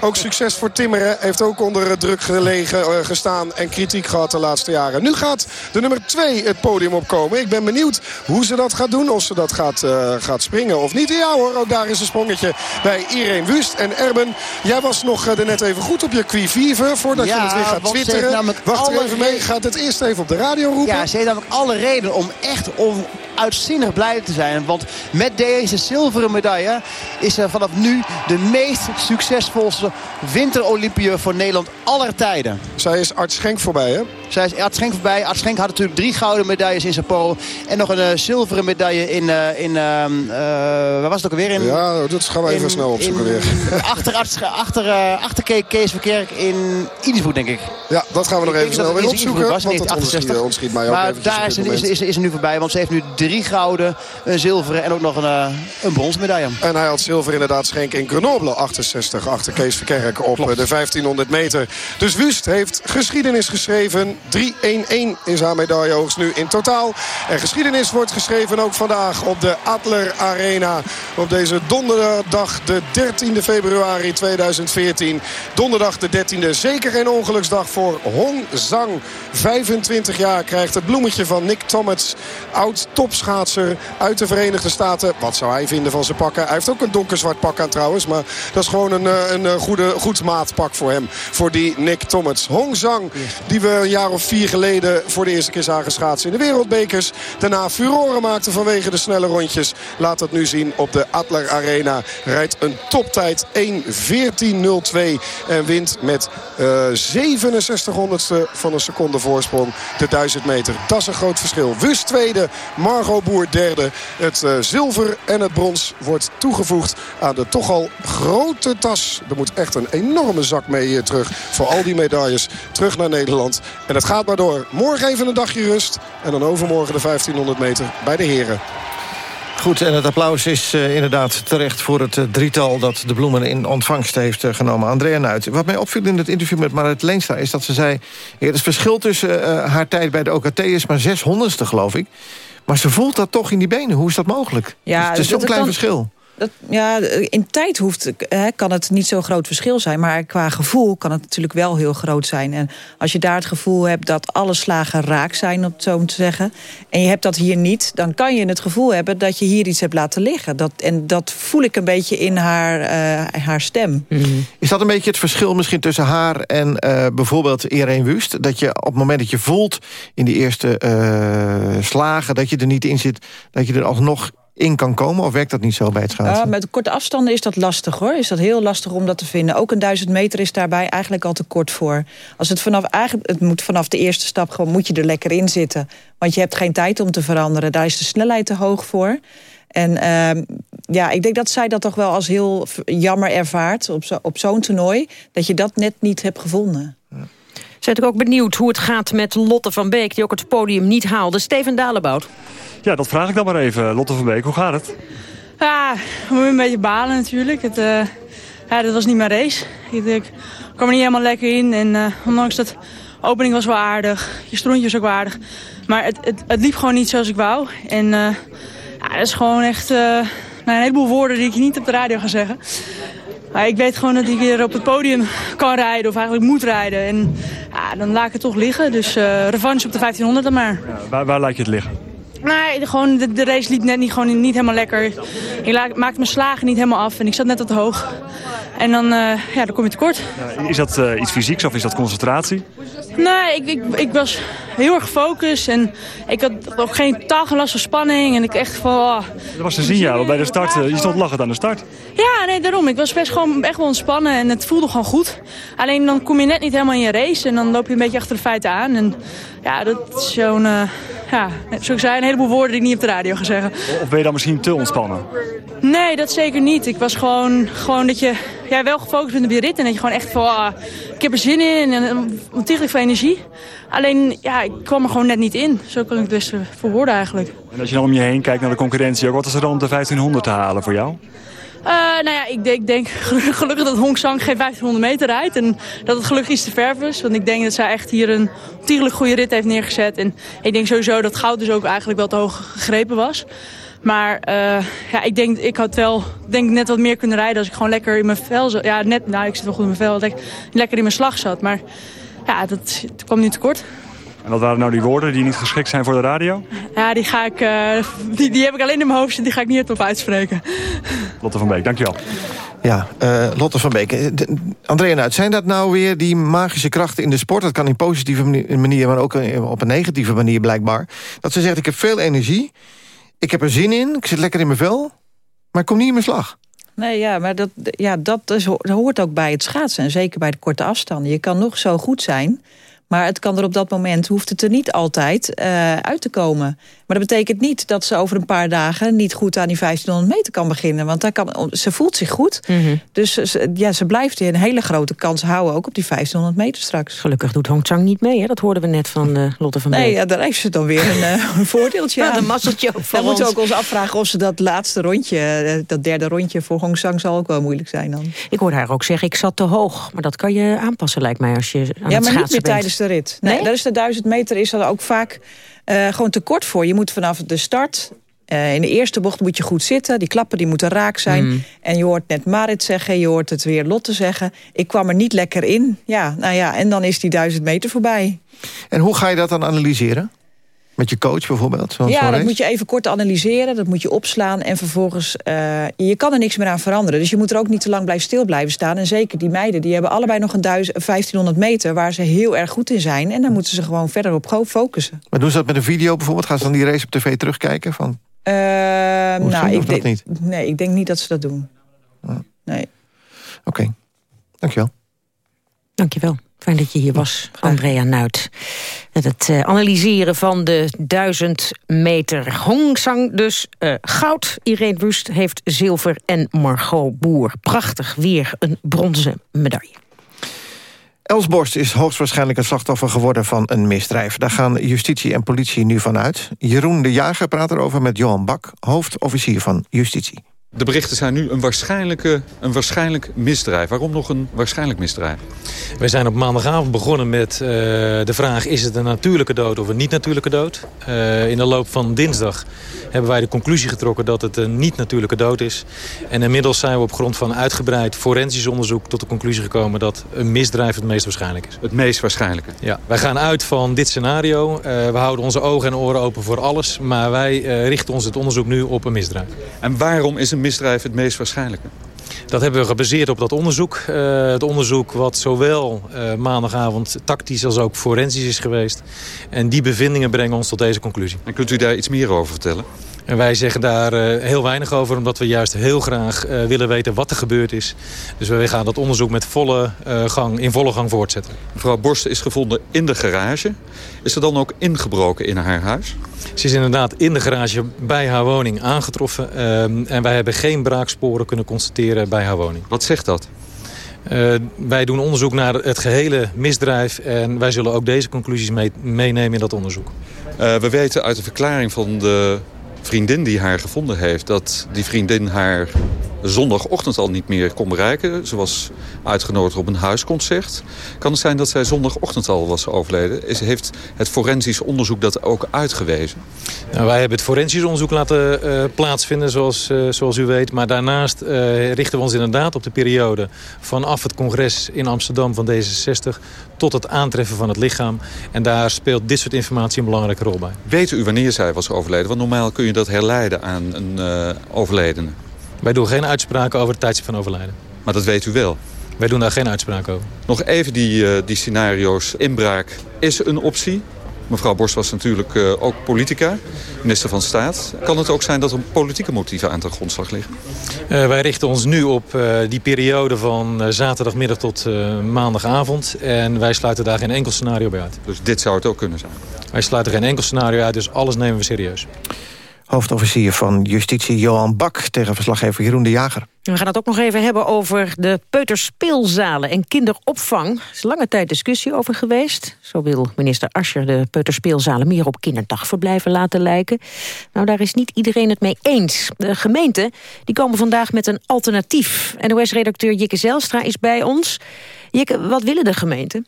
ook succes voor Timmeren. Heeft ook onder druk gelegen, uh, gestaan en kritiek gehad de laatste jaren. Nu gaat de nummer 2 het podium opkomen. Ik ben benieuwd hoe ze dat gaat doen. Of ze dat gaat, uh, gaat springen of niet. Ja hoor, ook daar is een sprongetje bij Irene Wust. En Erben, jij was nog uh, net even goed op je quivive. Voordat ja, je het weer gaat twitteren. Wacht er even mee. Gaat het eerst even op de radio roepen. Ja, ze heeft namelijk alle reden om echt om uitzinnig blij te zijn. Want met deze zilveren medaille is ze vanaf nu de meest succesvolste winterolympiër voor Nederland aller tijden. Zij is Art Schenk voorbij, hè? Zij is Art Schenk voorbij. Art Schenk had natuurlijk drie gouden medailles in Sapporo. En nog een uh, zilveren medaille in... Uh, in uh, waar was het ook weer? In, ja, dat gaan we even in, snel opzoeken in, weer. Achter, achter, achter Kees Verkerk in Innsbruck, denk ik. Ja, dat gaan we nog even snel weer opzoeken. Was, want dat ontschiet, mij ook Maar daar is, is, is, is, nu voorbij. Want ze heeft nu drie gouden, een zilveren en ook nog een, een brons medaille. En hij had zilver inderdaad Schenk in Grenoble 68. Achter Kees Verkerk op Klopt. de 1500 meter. Dus Wust heeft geschiedenis geschreven. 3-1-1 is haar medaillehoogst nu in totaal. En geschiedenis wordt geschreven ook vandaag op de Adler Arena. Op deze donderdag de 13e februari 2014. Donderdag de 13e. Zeker geen ongeluksdag voor Hong Zhang. 25 jaar krijgt het bloemetje van Nick Thomas. Oud topschaatser uit de Verenigde Staten. Wat zou hij vinden van zijn pakken? Hij heeft ook een donkerzwart pak aan trouwens. Maar dat is gewoon een, eh, een eh, goede, goed maatpak voor hem. Voor die Nick Thomas. Hong Zhang die we een jaar of vier geleden voor de eerste keer zagen schaatsen in de wereldbekers. Daarna furoren maakte vanwege de snelle rondjes. Laat dat nu zien op de Adler Arena. Rijdt een toptijd 1.14.02 en wint met uh, 67 honderdste van een seconde voorsprong de 1000 meter. Dat is een groot verschil. Wust tweede, Margot Boer derde. Het uh, zilver en het brons wordt toegevoegd aan de toch al grote tas. Er moet echt een enorme zak mee hier terug voor al die medailles. Terug naar Nederland. En het gaat maar door. Morgen even een dagje rust. En dan overmorgen de 1500 meter bij de heren. Goed, en het applaus is uh, inderdaad terecht voor het uh, drietal... dat de bloemen in ontvangst heeft uh, genomen. Andrea Nuit. Wat mij opviel in het interview met Marit Leenstra... is dat ze zei, het verschil tussen haar tijd bij de OKT is maar 600ste, geloof ik. Maar ze voelt dat toch in die benen. Hoe is dat mogelijk? Ja, het is zo'n klein verschil. Dat, ja, in tijd hoeft, hè, kan het niet zo'n groot verschil zijn. Maar qua gevoel kan het natuurlijk wel heel groot zijn. En als je daar het gevoel hebt dat alle slagen raak zijn, om het zo te zeggen. En je hebt dat hier niet, dan kan je het gevoel hebben dat je hier iets hebt laten liggen. Dat, en dat voel ik een beetje in haar, uh, haar stem. Mhm. Is dat een beetje het verschil misschien tussen haar en uh, bijvoorbeeld Irene Wust? Dat je op het moment dat je voelt in die eerste uh, slagen dat je er niet in zit, dat je er alsnog in kan komen? Of werkt dat niet zo bij het schaatsen? Uh, met korte afstanden is dat lastig hoor. Is dat heel lastig om dat te vinden. Ook een duizend meter is daarbij eigenlijk al te kort voor. Als het vanaf eigenlijk, het moet vanaf de eerste stap gewoon moet je er lekker in zitten. Want je hebt geen tijd om te veranderen. Daar is de snelheid te hoog voor. En uh, ja, ik denk dat zij dat toch wel als heel jammer ervaart op zo'n toernooi. Dat je dat net niet hebt gevonden. Zijn ook benieuwd hoe het gaat met Lotte van Beek... die ook het podium niet haalde. Steven Dalebout. Ja, dat vraag ik dan maar even. Lotte van Beek, hoe gaat het? Ja, we moeten een beetje balen natuurlijk. Het, uh, ja, dat was niet mijn race. Ik, ik kwam er niet helemaal lekker in. En uh, ondanks dat opening was wel aardig. Je strontje was ook wel aardig. Maar het, het, het liep gewoon niet zoals ik wou. En uh, ja, dat is gewoon echt nou, een heleboel woorden die ik niet op de radio ga zeggen. Ik weet gewoon dat ik weer op het podium kan rijden of eigenlijk moet rijden. En ja, dan laat ik het toch liggen. Dus uh, revanche op de 1500 dan maar. Ja, waar, waar laat je het liggen? Nee, gewoon de, de, race liep net niet, gewoon niet helemaal lekker. Ik maakte mijn slagen niet helemaal af en ik zat net wat hoog. En dan, uh, ja, dan kom je tekort. Is dat uh, iets fysieks of is dat concentratie? Nee, ik, ik, ik, was heel erg gefocust en ik had ook geen taal last van spanning. En ik echt van... Oh, dat was te zien, ja, bij de start. Je stond lachend aan de start. Ja, nee, daarom. Ik was best gewoon echt wel ontspannen en het voelde gewoon goed. Alleen dan kom je net niet helemaal in je race en dan loop je een beetje achter de feiten aan. En ja, dat is zo'n... Ja, zoals ik zei, een heleboel woorden die ik niet op de radio ga zeggen. Of ben je dan misschien te ontspannen? Nee, dat zeker niet. Ik was gewoon, gewoon dat je ja, wel gefocust bent op je rit. En dat je gewoon echt van, ah, ik heb er zin in en ontiegelijk veel energie. Alleen, ja, ik kwam er gewoon net niet in. Zo kan ik het best verwoorden eigenlijk. En als je dan om je heen kijkt naar de concurrentie, ook, wat is er dan om de 1500 te halen voor jou? Uh, nou ja, ik denk, denk gelukkig dat Hong Sang geen 1500 meter rijdt. En dat het gelukkig iets te ver is. Want ik denk dat zij echt hier een ontiegelijk goede rit heeft neergezet. En ik denk sowieso dat goud dus ook eigenlijk wel te hoog gegrepen was. Maar uh, ja, ik denk, ik had wel denk net wat meer kunnen rijden als ik gewoon lekker in mijn vel zat. Ja, net, nou, ik zit wel goed in mijn vel, ik lekker in mijn slag zat. Maar ja, dat, dat kwam niet tekort. En wat waren nou die woorden die niet geschikt zijn voor de radio? Ja, die, ga ik, uh, die, die heb ik alleen in mijn hoofd, die ga ik niet op uitspreken. Lotte van Beek, dankjewel. Ja, uh, Lotte van Beek. Andrea Nuit, zijn dat nou weer die magische krachten in de sport? Dat kan in positieve manier, maar ook op een negatieve manier blijkbaar. Dat ze zegt, ik heb veel energie, ik heb er zin in, ik zit lekker in mijn vel... maar ik kom niet in mijn slag. Nee, ja, maar dat, ja, dat, is, dat hoort ook bij het schaatsen. En zeker bij de korte afstanden. Je kan nog zo goed zijn... Maar het kan er op dat moment, hoeft het er niet altijd uh, uit te komen. Maar dat betekent niet dat ze over een paar dagen... niet goed aan die 1500 meter kan beginnen. Want daar kan, ze voelt zich goed. Mm -hmm. Dus ze, ja, ze blijft een hele grote kans houden... ook op die 1500 meter straks. Gelukkig doet Hong Chang niet mee. Hè? Dat hoorden we net van uh, Lotte van Beek. Nee, ja, daar heeft ze dan weer een, uh, voordeeltje aan. een mazzeltje ook Dan moeten we ook ons afvragen of ze dat laatste rondje... dat derde rondje voor Hong Chang zal ook wel moeilijk zijn dan. Ik hoorde haar ook zeggen, ik zat te hoog. Maar dat kan je aanpassen, lijkt mij, als je aan ja, het maar niet meer tijdens de rit. Nee, nee? dat is de 1000 meter is dat ook vaak uh, gewoon te kort voor. Je moet vanaf de start... Uh, in de eerste bocht moet je goed zitten. Die klappen die moeten raak zijn. Mm. En je hoort net Marit zeggen, je hoort het weer Lotte zeggen. Ik kwam er niet lekker in. Ja, nou ja, en dan is die 1000 meter voorbij. En hoe ga je dat dan analyseren? Met je coach bijvoorbeeld? Ja, dat moet je even kort analyseren. Dat moet je opslaan. En vervolgens, uh, je kan er niks meer aan veranderen. Dus je moet er ook niet te lang blijven stil blijven staan. En zeker die meiden, die hebben allebei nog een 1500 meter... waar ze heel erg goed in zijn. En daar moeten ze gewoon verder op focussen. Maar doen ze dat met een video bijvoorbeeld? Gaan ze dan die race op tv terugkijken? Van... Uh, nou, ik denk, niet? Nee, ik denk niet dat ze dat doen. Nee. Oké, okay. dankjewel. Dankjewel. Fijn dat je hier was, Andrea Nuit. Met het uh, analyseren van de 1000 meter Hongsang. Dus uh, goud. Irene Wust heeft zilver en Margot Boer. Prachtig weer een bronzen medaille. Elsborst is hoogstwaarschijnlijk het slachtoffer geworden van een misdrijf. Daar gaan justitie en politie nu vanuit. Jeroen de Jager praat erover met Johan Bak, hoofdofficier van justitie. De berichten zijn nu een, waarschijnlijke, een waarschijnlijk misdrijf. Waarom nog een waarschijnlijk misdrijf? We zijn op maandagavond begonnen met uh, de vraag... is het een natuurlijke dood of een niet-natuurlijke dood? Uh, in de loop van dinsdag hebben wij de conclusie getrokken... dat het een niet-natuurlijke dood is. En inmiddels zijn we op grond van uitgebreid forensisch onderzoek... tot de conclusie gekomen dat een misdrijf het meest waarschijnlijk is. Het meest waarschijnlijke? Ja, wij gaan uit van dit scenario. Uh, we houden onze ogen en oren open voor alles. Maar wij richten ons het onderzoek nu op een misdrijf. En waarom is een misdrijf het meest waarschijnlijke? Dat hebben we gebaseerd op dat onderzoek. Uh, het onderzoek wat zowel uh, maandagavond tactisch als ook forensisch is geweest. En die bevindingen brengen ons tot deze conclusie. En kunt u daar iets meer over vertellen? En wij zeggen daar uh, heel weinig over, omdat we juist heel graag uh, willen weten wat er gebeurd is. Dus wij gaan dat onderzoek met volle, uh, gang, in volle gang voortzetten. Mevrouw Borst is gevonden in de garage. Is er dan ook ingebroken in haar huis? Ze is inderdaad in de garage bij haar woning aangetroffen. en wij hebben geen braaksporen kunnen constateren bij haar woning. Wat zegt dat? Uh, wij doen onderzoek naar het gehele misdrijf... en wij zullen ook deze conclusies mee, meenemen in dat onderzoek. Uh, we weten uit de verklaring van de vriendin die haar gevonden heeft... dat die vriendin haar zondagochtend al niet meer kon bereiken. Ze was uitgenodigd op een huisconcert. Kan het zijn dat zij zondagochtend al was overleden? Is, heeft het forensisch onderzoek dat ook uitgewezen? Nou, wij hebben het forensisch onderzoek laten uh, plaatsvinden, zoals, uh, zoals u weet. Maar daarnaast uh, richten we ons inderdaad op de periode... vanaf het congres in Amsterdam van D66 tot het aantreffen van het lichaam. En daar speelt dit soort informatie een belangrijke rol bij. Weet u wanneer zij was overleden? Want normaal kun je dat herleiden aan een overledene. Wij doen geen uitspraken over het tijdstip van overlijden. Maar dat weet u wel? Wij doen daar geen uitspraak over. Nog even die, uh, die scenario's. Inbraak is een optie. Mevrouw Borst was natuurlijk uh, ook politica, minister van Staat. Kan het ook zijn dat er politieke motieven aan ten grondslag liggen? Uh, wij richten ons nu op die periode van zaterdagmiddag tot maandagavond. En wij sluiten daar geen enkel scenario bij uit. Dus dit zou het ook kunnen zijn? Wij sluiten geen enkel scenario uit, dus alles nemen we serieus. Hoofdofficier van Justitie Johan Bak tegen verslaggever Jeroen de Jager. We gaan het ook nog even hebben over de peuterspeelzalen en kinderopvang. Er is lange tijd discussie over geweest. Zo wil minister Ascher de peuterspeelzalen meer op kinderdagverblijven laten lijken. Nou, daar is niet iedereen het mee eens. De gemeenten die komen vandaag met een alternatief. NOS-redacteur Jikke Zelstra is bij ons. Jikke, wat willen de gemeenten?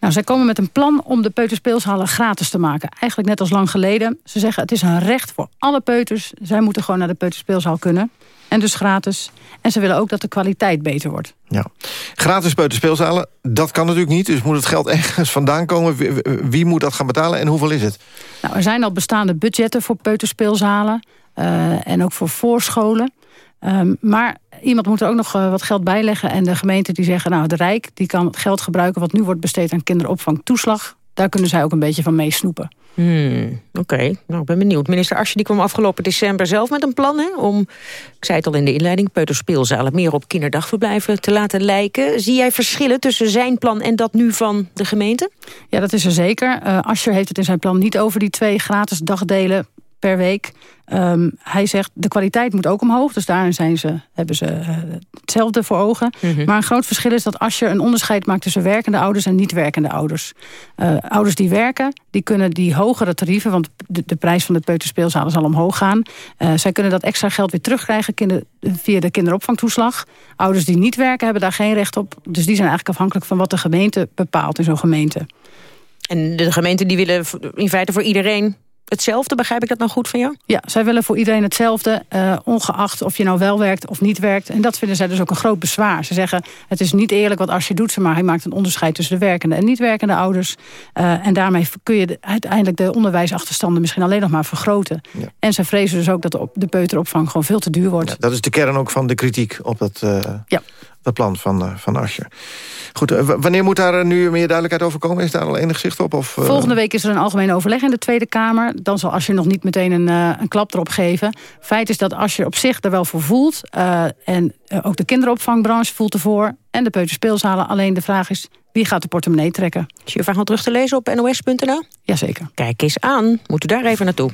Nou, zij komen met een plan om de peuterspeelshallen gratis te maken. Eigenlijk net als lang geleden. Ze zeggen het is een recht voor alle peuters. Zij moeten gewoon naar de peuterspeelzaal kunnen. En dus gratis. En ze willen ook dat de kwaliteit beter wordt. Ja. Gratis peuterspeelzalen, dat kan natuurlijk niet. Dus moet het geld ergens vandaan komen. Wie, moet dat gaan betalen en hoeveel is het? Nou, er zijn al bestaande budgetten voor peuterspeelzalen. Uh, en ook voor voorscholen. Um, maar iemand moet er ook nog uh, wat geld bijleggen. En de gemeente die zeggen, nou, het Rijk die kan het geld gebruiken... wat nu wordt besteed aan kinderopvangtoeslag. Daar kunnen zij ook een beetje van meesnoepen. Hmm, Oké, nou, ik ben benieuwd. Minister Asje die kwam afgelopen december zelf met een plan... Hè, om, ik zei het al in de inleiding, peuterspeelzalen... meer op kinderdagverblijven te laten lijken. Zie jij verschillen tussen zijn plan en dat nu van de gemeente? Ja, dat is er zeker. Uh, Ascher heeft het in zijn plan niet over die twee gratis dagdelen per week. Um, hij zegt, de kwaliteit moet ook omhoog. Dus daarin zijn ze, hebben ze uh, hetzelfde voor ogen. Mm -hmm. Maar een groot verschil is dat als je een onderscheid maakt... tussen werkende ouders en niet werkende ouders. Uh, ouders die werken, die kunnen die hogere tarieven... want de, de prijs van de peuterspeelzalen zal omhoog gaan. Uh, zij kunnen dat extra geld weer terugkrijgen kinder, via de kinderopvangtoeslag. Ouders die niet werken hebben daar geen recht op. Dus die zijn eigenlijk afhankelijk van wat de gemeente bepaalt in zo'n gemeente. En de gemeenten die willen in feite voor iedereen hetzelfde, begrijp ik dat nou goed van jou? Ja, zij willen voor iedereen hetzelfde, uh, ongeacht of je nou wel werkt of niet werkt. En dat vinden zij dus ook een groot bezwaar. Ze zeggen, het is niet eerlijk wat als je doet, maar hij maakt een onderscheid tussen de werkende en niet werkende ouders. Uh, en daarmee kun je de, uiteindelijk de onderwijsachterstanden misschien alleen nog maar vergroten. Ja. En ze vrezen dus ook dat de, de peuteropvang gewoon veel te duur wordt. Ja, dat is de kern ook van de kritiek op dat, uh, ja. Dat plan van, van Ascher. Goed, wanneer moet daar nu meer duidelijkheid over komen? Is daar al enig zicht op? Of, Volgende week is er een algemeen overleg in de Tweede Kamer. Dan zal Asscher nog niet meteen een, uh, een klap erop geven. Feit is dat Asscher op zich er wel voor voelt. Uh, en uh, ook de kinderopvangbranche voelt ervoor. En de peuterspeelzalen. Alleen de vraag is, wie gaat de portemonnee trekken? Is je vraag nog terug te lezen op nos.nl? Jazeker. Kijk eens aan. Moet u daar even naartoe.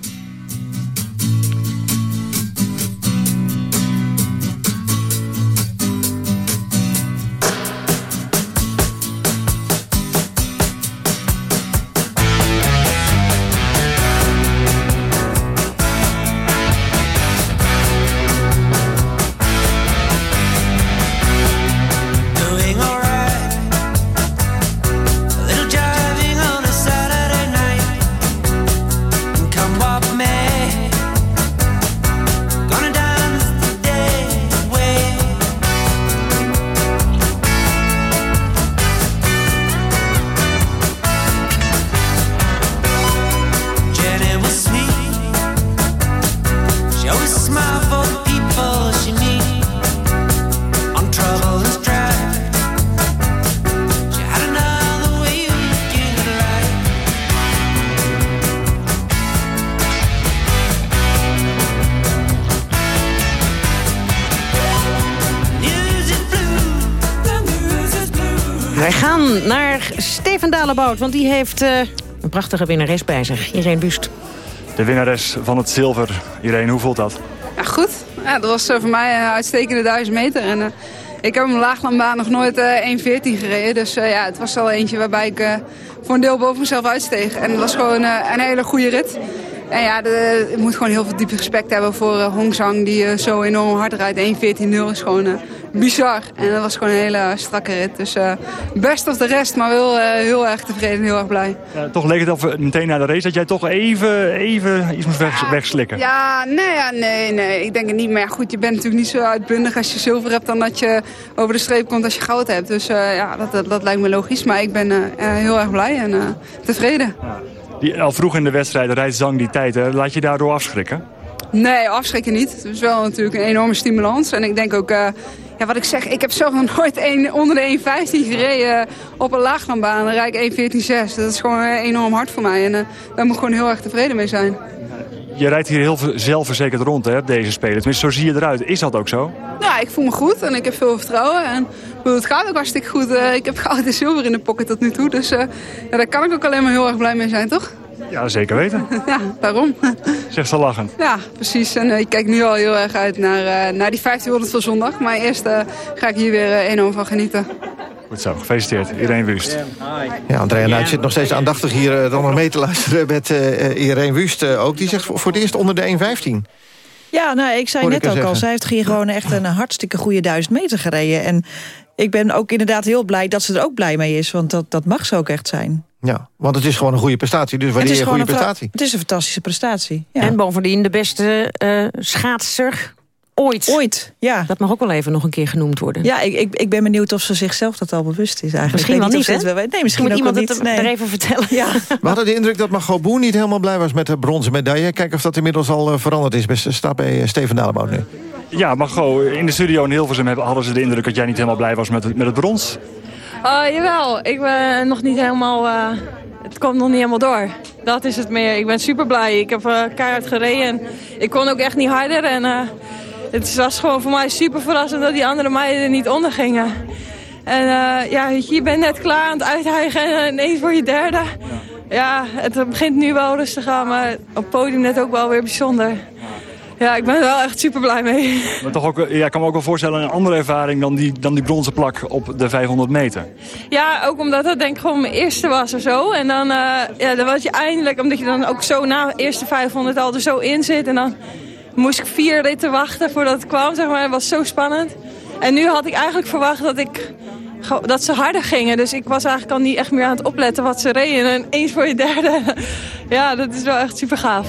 Want die heeft uh, een prachtige winnares bij zich. Irene Bust. De winnares van het zilver. Irene, hoe voelt dat? Ja, goed. Ja, dat was uh, voor mij een uitstekende 1000 meter. En, uh, ik heb een laaglandbaan nog nooit 1.14 gereden. Dus ja, het was wel eentje waarbij ik voor een deel boven mezelf uitsteeg. En het was gewoon een hele goede rit. En ja, de, je moet gewoon heel veel diepe respect hebben voor uh, Hong Zhang... die uh, zo enorm hard rijdt. 1.14.0 is gewoon uh, bizar. En dat was gewoon een hele strakke rit. Dus best of de rest, maar wel heel erg tevreden en heel erg blij. Ja, toch leek het of meteen na de race dat jij toch even, even iets moest weg, wegslikken. Ja, nee, ja, nee, nee, ik denk het niet. Maar ja, goed, je bent natuurlijk niet zo uitbundig als je zilver hebt... dan dat je over de streep komt als je goud hebt. Dus ja, dat, dat, dat, lijkt me logisch. Maar ik ben heel erg blij en tevreden. Ja. Die, al vroeg in de wedstrijd rijdt Zang die tijd. Hè? Laat je daardoor afschrikken? Nee, afschrikken niet. Het is wel natuurlijk een enorme stimulans. En ik denk ook, uh, ja, wat ik zeg, ik heb zelf nog nooit een, onder de 1.15 gereden op een laaglandbaan. Dan rijd ik 1.14.6. Dat is gewoon enorm hard voor mij. En uh, daar moet ik gewoon heel erg tevreden mee zijn. Je rijdt hier heel zelfverzekerd rond, hè, deze spelen. Tenminste, zo zie je eruit. Is dat ook zo? Ja, ik voel me goed en ik heb veel vertrouwen. En het gaat ook hartstikke goed. Uh, ik heb goud en zilver in de pocket tot nu toe. Dus uh, ja, daar kan ik ook alleen maar heel erg blij mee zijn, toch? Ja, zeker weten. ja, daarom. Zegt ze lachend. Ja, precies. En uh, ik kijk nu al heel erg uit naar, naar die 1500 van zondag. Maar eerst ga ik hier weer enorm van genieten. Goed zo, gefeliciteerd. Irene Wust. Ja, Andrea Nuit zit nog steeds aandachtig hier uh, dan nog mee te luisteren met uh, Irene Wust uh, ook. Die zegt voor, voor het eerst onder de 1.15. Ja, nou, ik zei net ook al, zij heeft hier gewoon echt een hartstikke goede duizend meter gereden. En ik ben ook inderdaad heel blij dat ze er ook blij mee is. Want dat, dat mag ze ook echt zijn. Ja, want het is gewoon een goede prestatie. Dus wanneer je een goede prestatie? Het is een fantastische prestatie. Ja. En bovendien de beste uh, schaatser Ooit. Ooit, ja. Dat mag ook wel even nog een keer genoemd worden. Ja, ik, ik, ik ben benieuwd of ze zichzelf dat al bewust is eigenlijk. Misschien wel niet, niet wel, Nee, misschien Moet ook iemand niet. het nee. er even vertellen. Ja. We hadden de indruk dat Margot Boer niet helemaal blij was met de bronzen medaille. Kijk of dat inmiddels al veranderd is. Best staat bij Steven Dalebout nu. Ja, Margot, in de studio in Hilversum hadden ze de indruk dat jij niet helemaal blij was met het, met het brons. Uh, jawel, ik ben nog niet helemaal... Uh, het komt nog niet helemaal door. Dat is het meer. Ik ben super blij. Ik heb uh, keihard gereden. En ik kon ook echt niet harder. En het was gewoon voor mij super verrassend dat die andere meiden er niet onder gingen. En ja, je bent net klaar aan het uithijgen en ineens voor je derde. Ja, het begint nu wel rustig aan, maar op het podium net ook wel weer bijzonder. Ja, ik ben er wel echt super blij mee. Maar toch ook, ja, ik kan me ook wel voorstellen een andere ervaring dan die, dan die bronzen plak op de 500 meter. Ja, ook omdat dat denk ik gewoon mijn eerste was of zo. En dan, uh, ja, dan was je eindelijk, omdat je dan ook zo na de eerste 500 al er zo in zit. En dan moest ik vier ritten wachten voordat het kwam. Zeg maar. Het was zo spannend. En nu had ik eigenlijk verwacht dat, ik, dat ze harder gingen. Dus ik was eigenlijk al niet echt meer aan het opletten wat ze reden. En eens voor je derde. Ja, dat is wel echt super gaaf.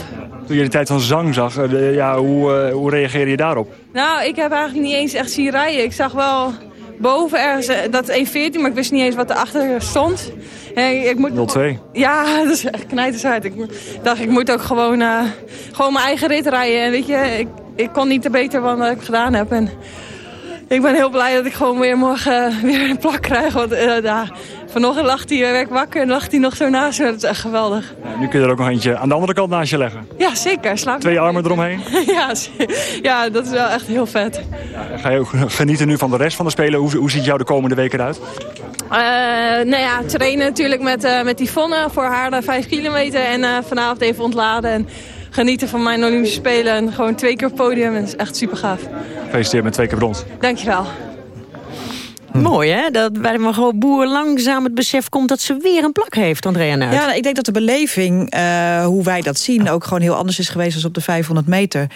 Toen je de tijd van zang zag, ja, hoe, uh, hoe reageerde je daarop? Nou, ik heb eigenlijk niet eens echt zien rijden. Ik zag wel boven ergens dat 1.14, maar ik wist niet eens wat erachter stond. Hey, ik moet, 0-2. Ja, dat is echt knijtersuit. Ik dacht, ik moet ook gewoon, uh, gewoon mijn eigen rit rijden. En weet je, ik, ik kon niet te beter van wat ik gedaan heb. En ik ben heel blij dat ik gewoon weer morgen weer een plak krijg. Want uh, ja, vanochtend lag hij, werd wakker en lag hij nog zo naast me. Dat is echt geweldig. Ja, nu kun je er ook nog eentje aan de andere kant naast je leggen. Ja, zeker. Slaap Twee armen eromheen. ja, ja, dat is wel echt heel vet. Ja, ga je ook genieten nu van de rest van de Spelen? Hoe, hoe ziet jou de komende weken eruit? Uh, nou ja, trainen natuurlijk met, uh, met Yvonne voor haar de 5 kilometer. En uh, vanavond even ontladen en genieten van mijn Olympische Spelen. En gewoon twee keer podium. En dat is echt super gaaf. Gefeliciteerd met twee keer brons. Dankjewel. Hm. Mooi hè, dat bij Margot Boer langzaam het besef komt dat ze weer een plak heeft, Andrea Nuit. Ja, ik denk dat de beleving, uh, hoe wij dat zien, ook gewoon heel anders is geweest dan op de 500 meter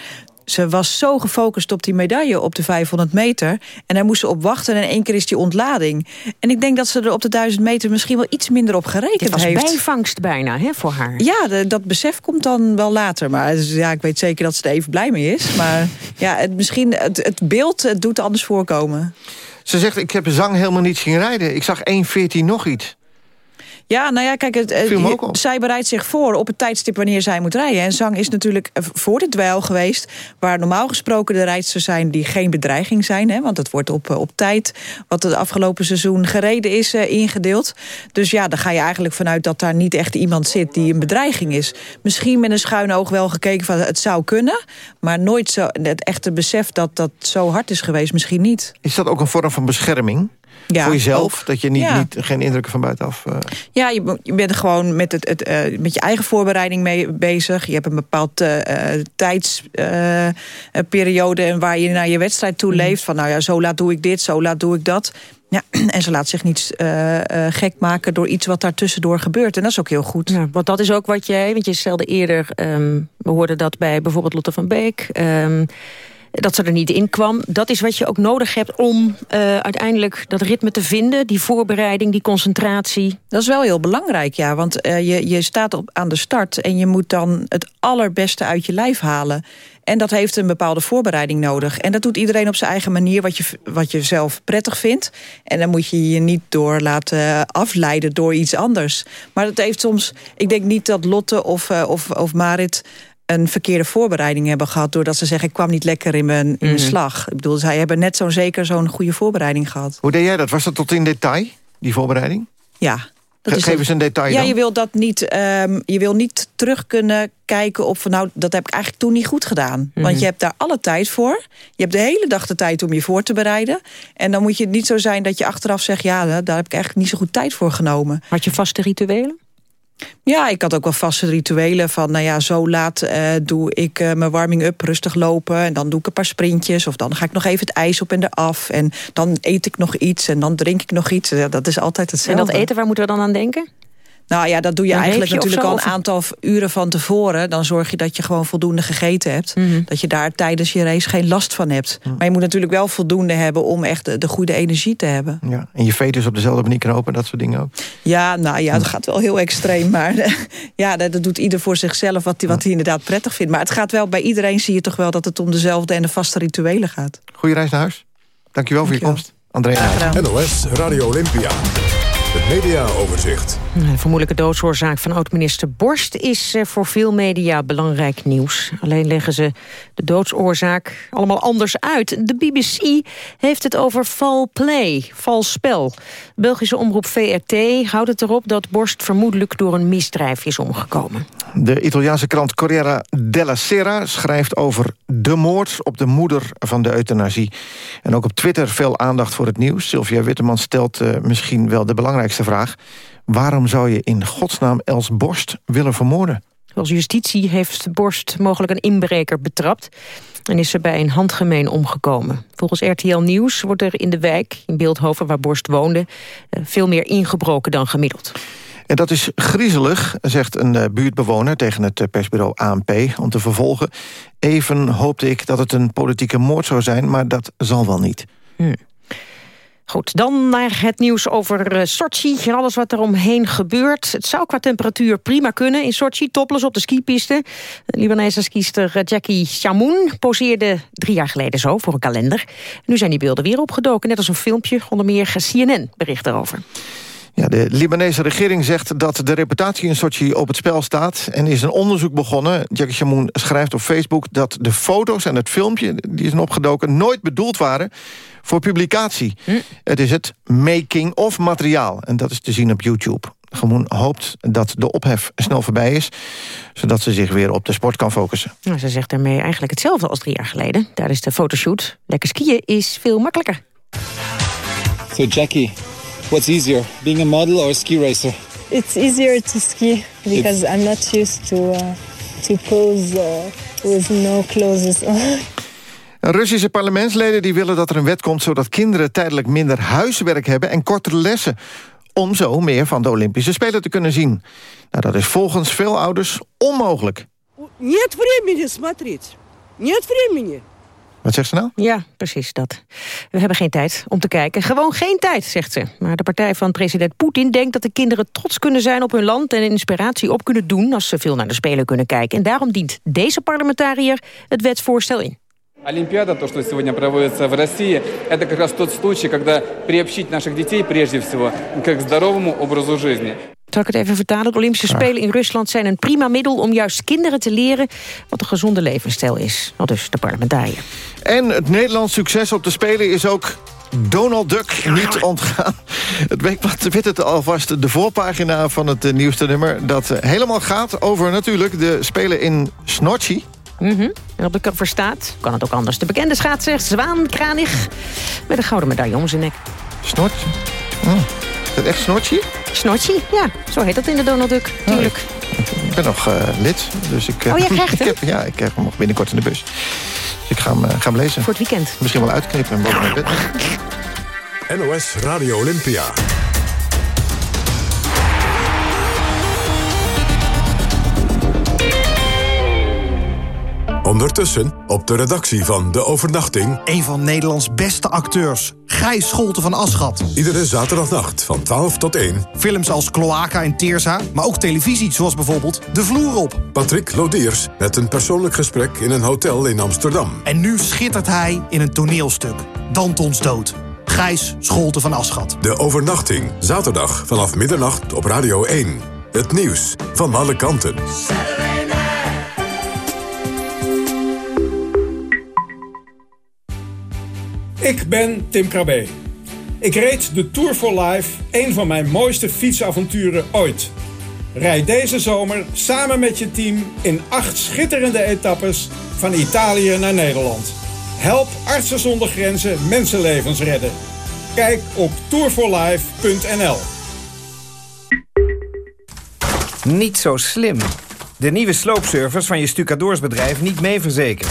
ze was zo gefocust op die medaille op de 500 meter. En daar moest ze op wachten en in één keer is die ontlading. En ik denk dat ze er op de 1000 meter misschien wel iets minder op gerekend Dit was heeft. bijvangst bijna hè, voor haar. Ja, de, dat besef komt dan wel later. Maar dus, ja, ik weet zeker dat ze er even blij mee is. Maar ja, het, misschien het, het beeld het doet anders voorkomen. Ze zegt, ik heb zang helemaal niet zien rijden. Ik zag 1.14 nog iets. Ja, nou ja, kijk, het, je, zij bereidt zich voor op het tijdstip wanneer zij moet rijden. En Zang is natuurlijk voor dit dweil geweest... waar normaal gesproken de rijdsters zijn die geen bedreiging zijn. Hè, want het wordt op, op tijd, wat het afgelopen seizoen gereden is, uh, ingedeeld. Dus ja, dan ga je eigenlijk vanuit dat daar niet echt iemand zit die een bedreiging is. Misschien met een schuin oog wel gekeken van het zou kunnen... maar nooit zo, het echte besef dat dat zo hard is geweest, misschien niet. Is dat ook een vorm van bescherming? Ja, voor jezelf, ook. dat je niet, ja. niet, geen indrukken van buitenaf... Uh... Ja, je, je, bent gewoon met, het, het, uh, met je eigen voorbereiding mee bezig. Je hebt een bepaald uh, tijdsperiode... waar je naar je wedstrijd toe leeft. Mm. Van nou ja, zo laat doe ik dit, zo laat doe ik dat. Ja, en ze laat zich niet uh, uh, gek maken door iets wat daar tussendoor gebeurt. En dat is ook heel goed. Ja, want dat is ook wat jij, want je stelde eerder... Um, we hoorden dat bij bijvoorbeeld Lotte van Beek... Um, dat ze er niet in kwam. Dat is wat je ook nodig hebt om uh, uiteindelijk dat ritme te vinden. Die voorbereiding, die concentratie. Dat is wel heel belangrijk, ja. Want uh, je, je staat op, aan de start en je moet dan het allerbeste uit je lijf halen. En dat heeft een bepaalde voorbereiding nodig. En dat doet iedereen op zijn eigen manier, wat je, wat je zelf prettig vindt. En dan moet je je niet door laten afleiden door iets anders. Maar dat heeft soms... Ik denk niet dat Lotte of, of, of Marit een verkeerde voorbereiding hebben gehad... doordat ze zeggen, ik kwam niet lekker in mijn, in mijn mm. slag. Ik bedoel, zij hebben net zo'n zeker zo'n goede voorbereiding gehad. Hoe deed jij dat? Was dat tot in detail, die voorbereiding? Ja. Dat Geef eens een detail Ja, dan. je wil dat niet, um, je wil niet terug kunnen kijken op van nou, dat heb ik eigenlijk toen niet goed gedaan. Mm -hmm. Want je hebt daar alle tijd voor. Je hebt de hele dag de tijd om je voor te bereiden. En dan moet je het niet zo zijn dat je achteraf zegt... ja, daar heb ik eigenlijk niet zo goed tijd voor genomen. Had je vaste rituelen? Ja, ik had ook wel vaste rituelen van, nou ja, zo laat uh, doe ik uh, mijn warming-up, rustig lopen. En dan doe ik een paar sprintjes. Of dan ga ik nog even het ijs op en eraf. En dan eet ik nog iets en dan drink ik nog iets. Ja, dat is altijd hetzelfde. En dat eten, waar moeten we dan aan denken? Nou ja, dat doe je Een eigenlijk natuurlijk zo, al een of- aantal uren van tevoren. Dan zorg je dat je gewoon voldoende gegeten hebt. Mhm. Dat je daar tijdens je race geen last van hebt. Maar je moet natuurlijk wel voldoende hebben om echt de, de goede energie te hebben. Ja. En je vetus op dezelfde manier knopen, dat soort dingen ook. Ja, nou ja, dat gaat wel heel extreem. Maar ja, dat, dat doet ieder voor zichzelf wat hij wat inderdaad prettig vindt. Maar het gaat wel, bij iedereen zie je toch wel dat het om dezelfde en de vaste rituelen gaat. Goeie reis naar huis. Dankjewel voor je komst. André NOS Radio Olympia. Het mediaoverzicht. De vermoedelijke doodsoorzaak van oud-minister Borst is eh, voor veel media belangrijk nieuws. Alleen leggen ze de doodsoorzaak allemaal anders uit. De BBC heeft het over foul play, vals spel. Belgische omroep VRT houdt het erop dat Borst vermoedelijk door een misdrijf is omgekomen. De Italiaanse krant Corriere della Sera schrijft over de moord op de moeder van de euthanasie. En ook op Twitter veel aandacht voor het nieuws. Sylvia Witteman stelt uh, misschien wel de belangrijkste vraag. Waarom zou je in godsnaam Els Borst willen vermoorden? Volgens justitie heeft Borst mogelijk een inbreker betrapt... en is er bij een handgemeen omgekomen. Volgens RTL Nieuws wordt er in de wijk, in Beeldhoven, waar Borst woonde... eh, veel meer ingebroken dan gemiddeld. En dat is griezelig, zegt een uh, buurtbewoner tegen het uh, persbureau ANP, om te vervolgen. Even hoopte ik dat het een politieke moord zou zijn, maar dat zal wel niet. Hmm. Goed, dan naar het nieuws over uh, Sochi en alles wat er omheen gebeurt. Het zou qua temperatuur prima kunnen in Sochi, topless op de skipiste. De Libanese skiester uh, Jackie Chamoun poseerde drie jaar geleden zo voor een kalender. Nu zijn die beelden weer opgedoken, net als een filmpje. Onder meer CNN bericht daarover. Ja, de Libanese regering zegt dat de reputatie in Sochi op het spel staat... en is een onderzoek begonnen. Jackie Chamoun schrijft op Facebook dat de foto's en het filmpje... die zijn opgedoken, nooit bedoeld waren voor publicatie. Hm. Het is het making-of materiaal en dat is te zien op YouTube. Chamoun hoopt dat de ophef snel voorbij is... zodat ze zich weer op de sport kan focussen. Nou, ze zegt daarmee eigenlijk hetzelfde als drie jaar geleden. Daar is de fotoshoot. Lekker skiën is veel makkelijker. So Jackie... What's easier, being a model or a ski racer? It's easier to ski because it's... I'm not used to uh, to pose uh, with no clothes. Russische parlementsleden die willen dat er een wet komt... zodat kinderen tijdelijk minder huiswerk hebben en kortere lessen... om zo meer van de Olympische Spelen te kunnen zien. Nou, dat is volgens veel ouders onmogelijk. Нет времени смотреть. Нет времени. Wat zegt ze nou? Ja, precies dat. We hebben geen tijd om te kijken. Gewoon geen tijd, zegt ze. Maar de partij van president Poetin denkt dat de kinderen trots kunnen zijn op hun land... en inspiratie op kunnen doen als ze veel naar de Spelen kunnen kijken. En daarom dient deze parlementariër het wetsvoorstel in. Олимпиада, то, что сегодня проводится в России, это как раз тот случай, когда приобщить наших детей, прежде всего, к здоровому образу жизни. Zal ik het even vertalen? De Olympische Spelen in Rusland zijn een prima middel... om juist kinderen te leren wat een gezonde levensstijl is. Al dus de parlementariër. En het Nederlands succes op de Spelen is ook Donald Duck niet ontgaan. Het Weekblad twittert alvast de voorpagina van het uh, nieuwste nummer... dat uh, helemaal gaat over natuurlijk de Spelen in Sochi. Mm -hmm. En op de cover staat, kan het ook anders... de bekende schaatser Zwaan Kranig... met een gouden medaille om zijn nek. Snortje? Oh. Is dat echt Snortje? Snortje, ja. Zo heet dat in de Donald Duck, tuurlijk. Oh, ik ben nog uh, lid, dus ik... oh, jij krijgt ik heb, Ja, ik krijg hem nog binnenkort in de bus. Dus ik ga hem, uh, ga hem lezen. Voor het weekend. Misschien wel uitknippen en boven mijn bed. NOS Radio Olympia. Ondertussen op de redactie van De Overnachting... Een van Nederlands beste acteurs, Gijs Scholte van Aschat. Iedere zaterdagnacht van 12 tot 1. Films als Cloaca en Teersa, maar ook televisie zoals bijvoorbeeld De Vloer op. Patrick Lodiers met een persoonlijk gesprek in een hotel in Amsterdam. En nu schittert hij in een toneelstuk. Dantons dood. Gijs Scholte van Aschat. De Overnachting, zaterdag vanaf middernacht op Radio 1. Het nieuws van alle kanten. Ik ben Tim Krabbe. Ik reed de Tour for Life, een van mijn mooiste fietsavonturen ooit. Rijd deze zomer samen met je team in acht schitterende etappes van Italië naar Nederland. Help Artsen zonder Grenzen mensenlevens redden. Kijk op tourforlife.nl. Niet zo slim. De nieuwe sloopservice van je stucadoorsbedrijf niet mee verzekerd.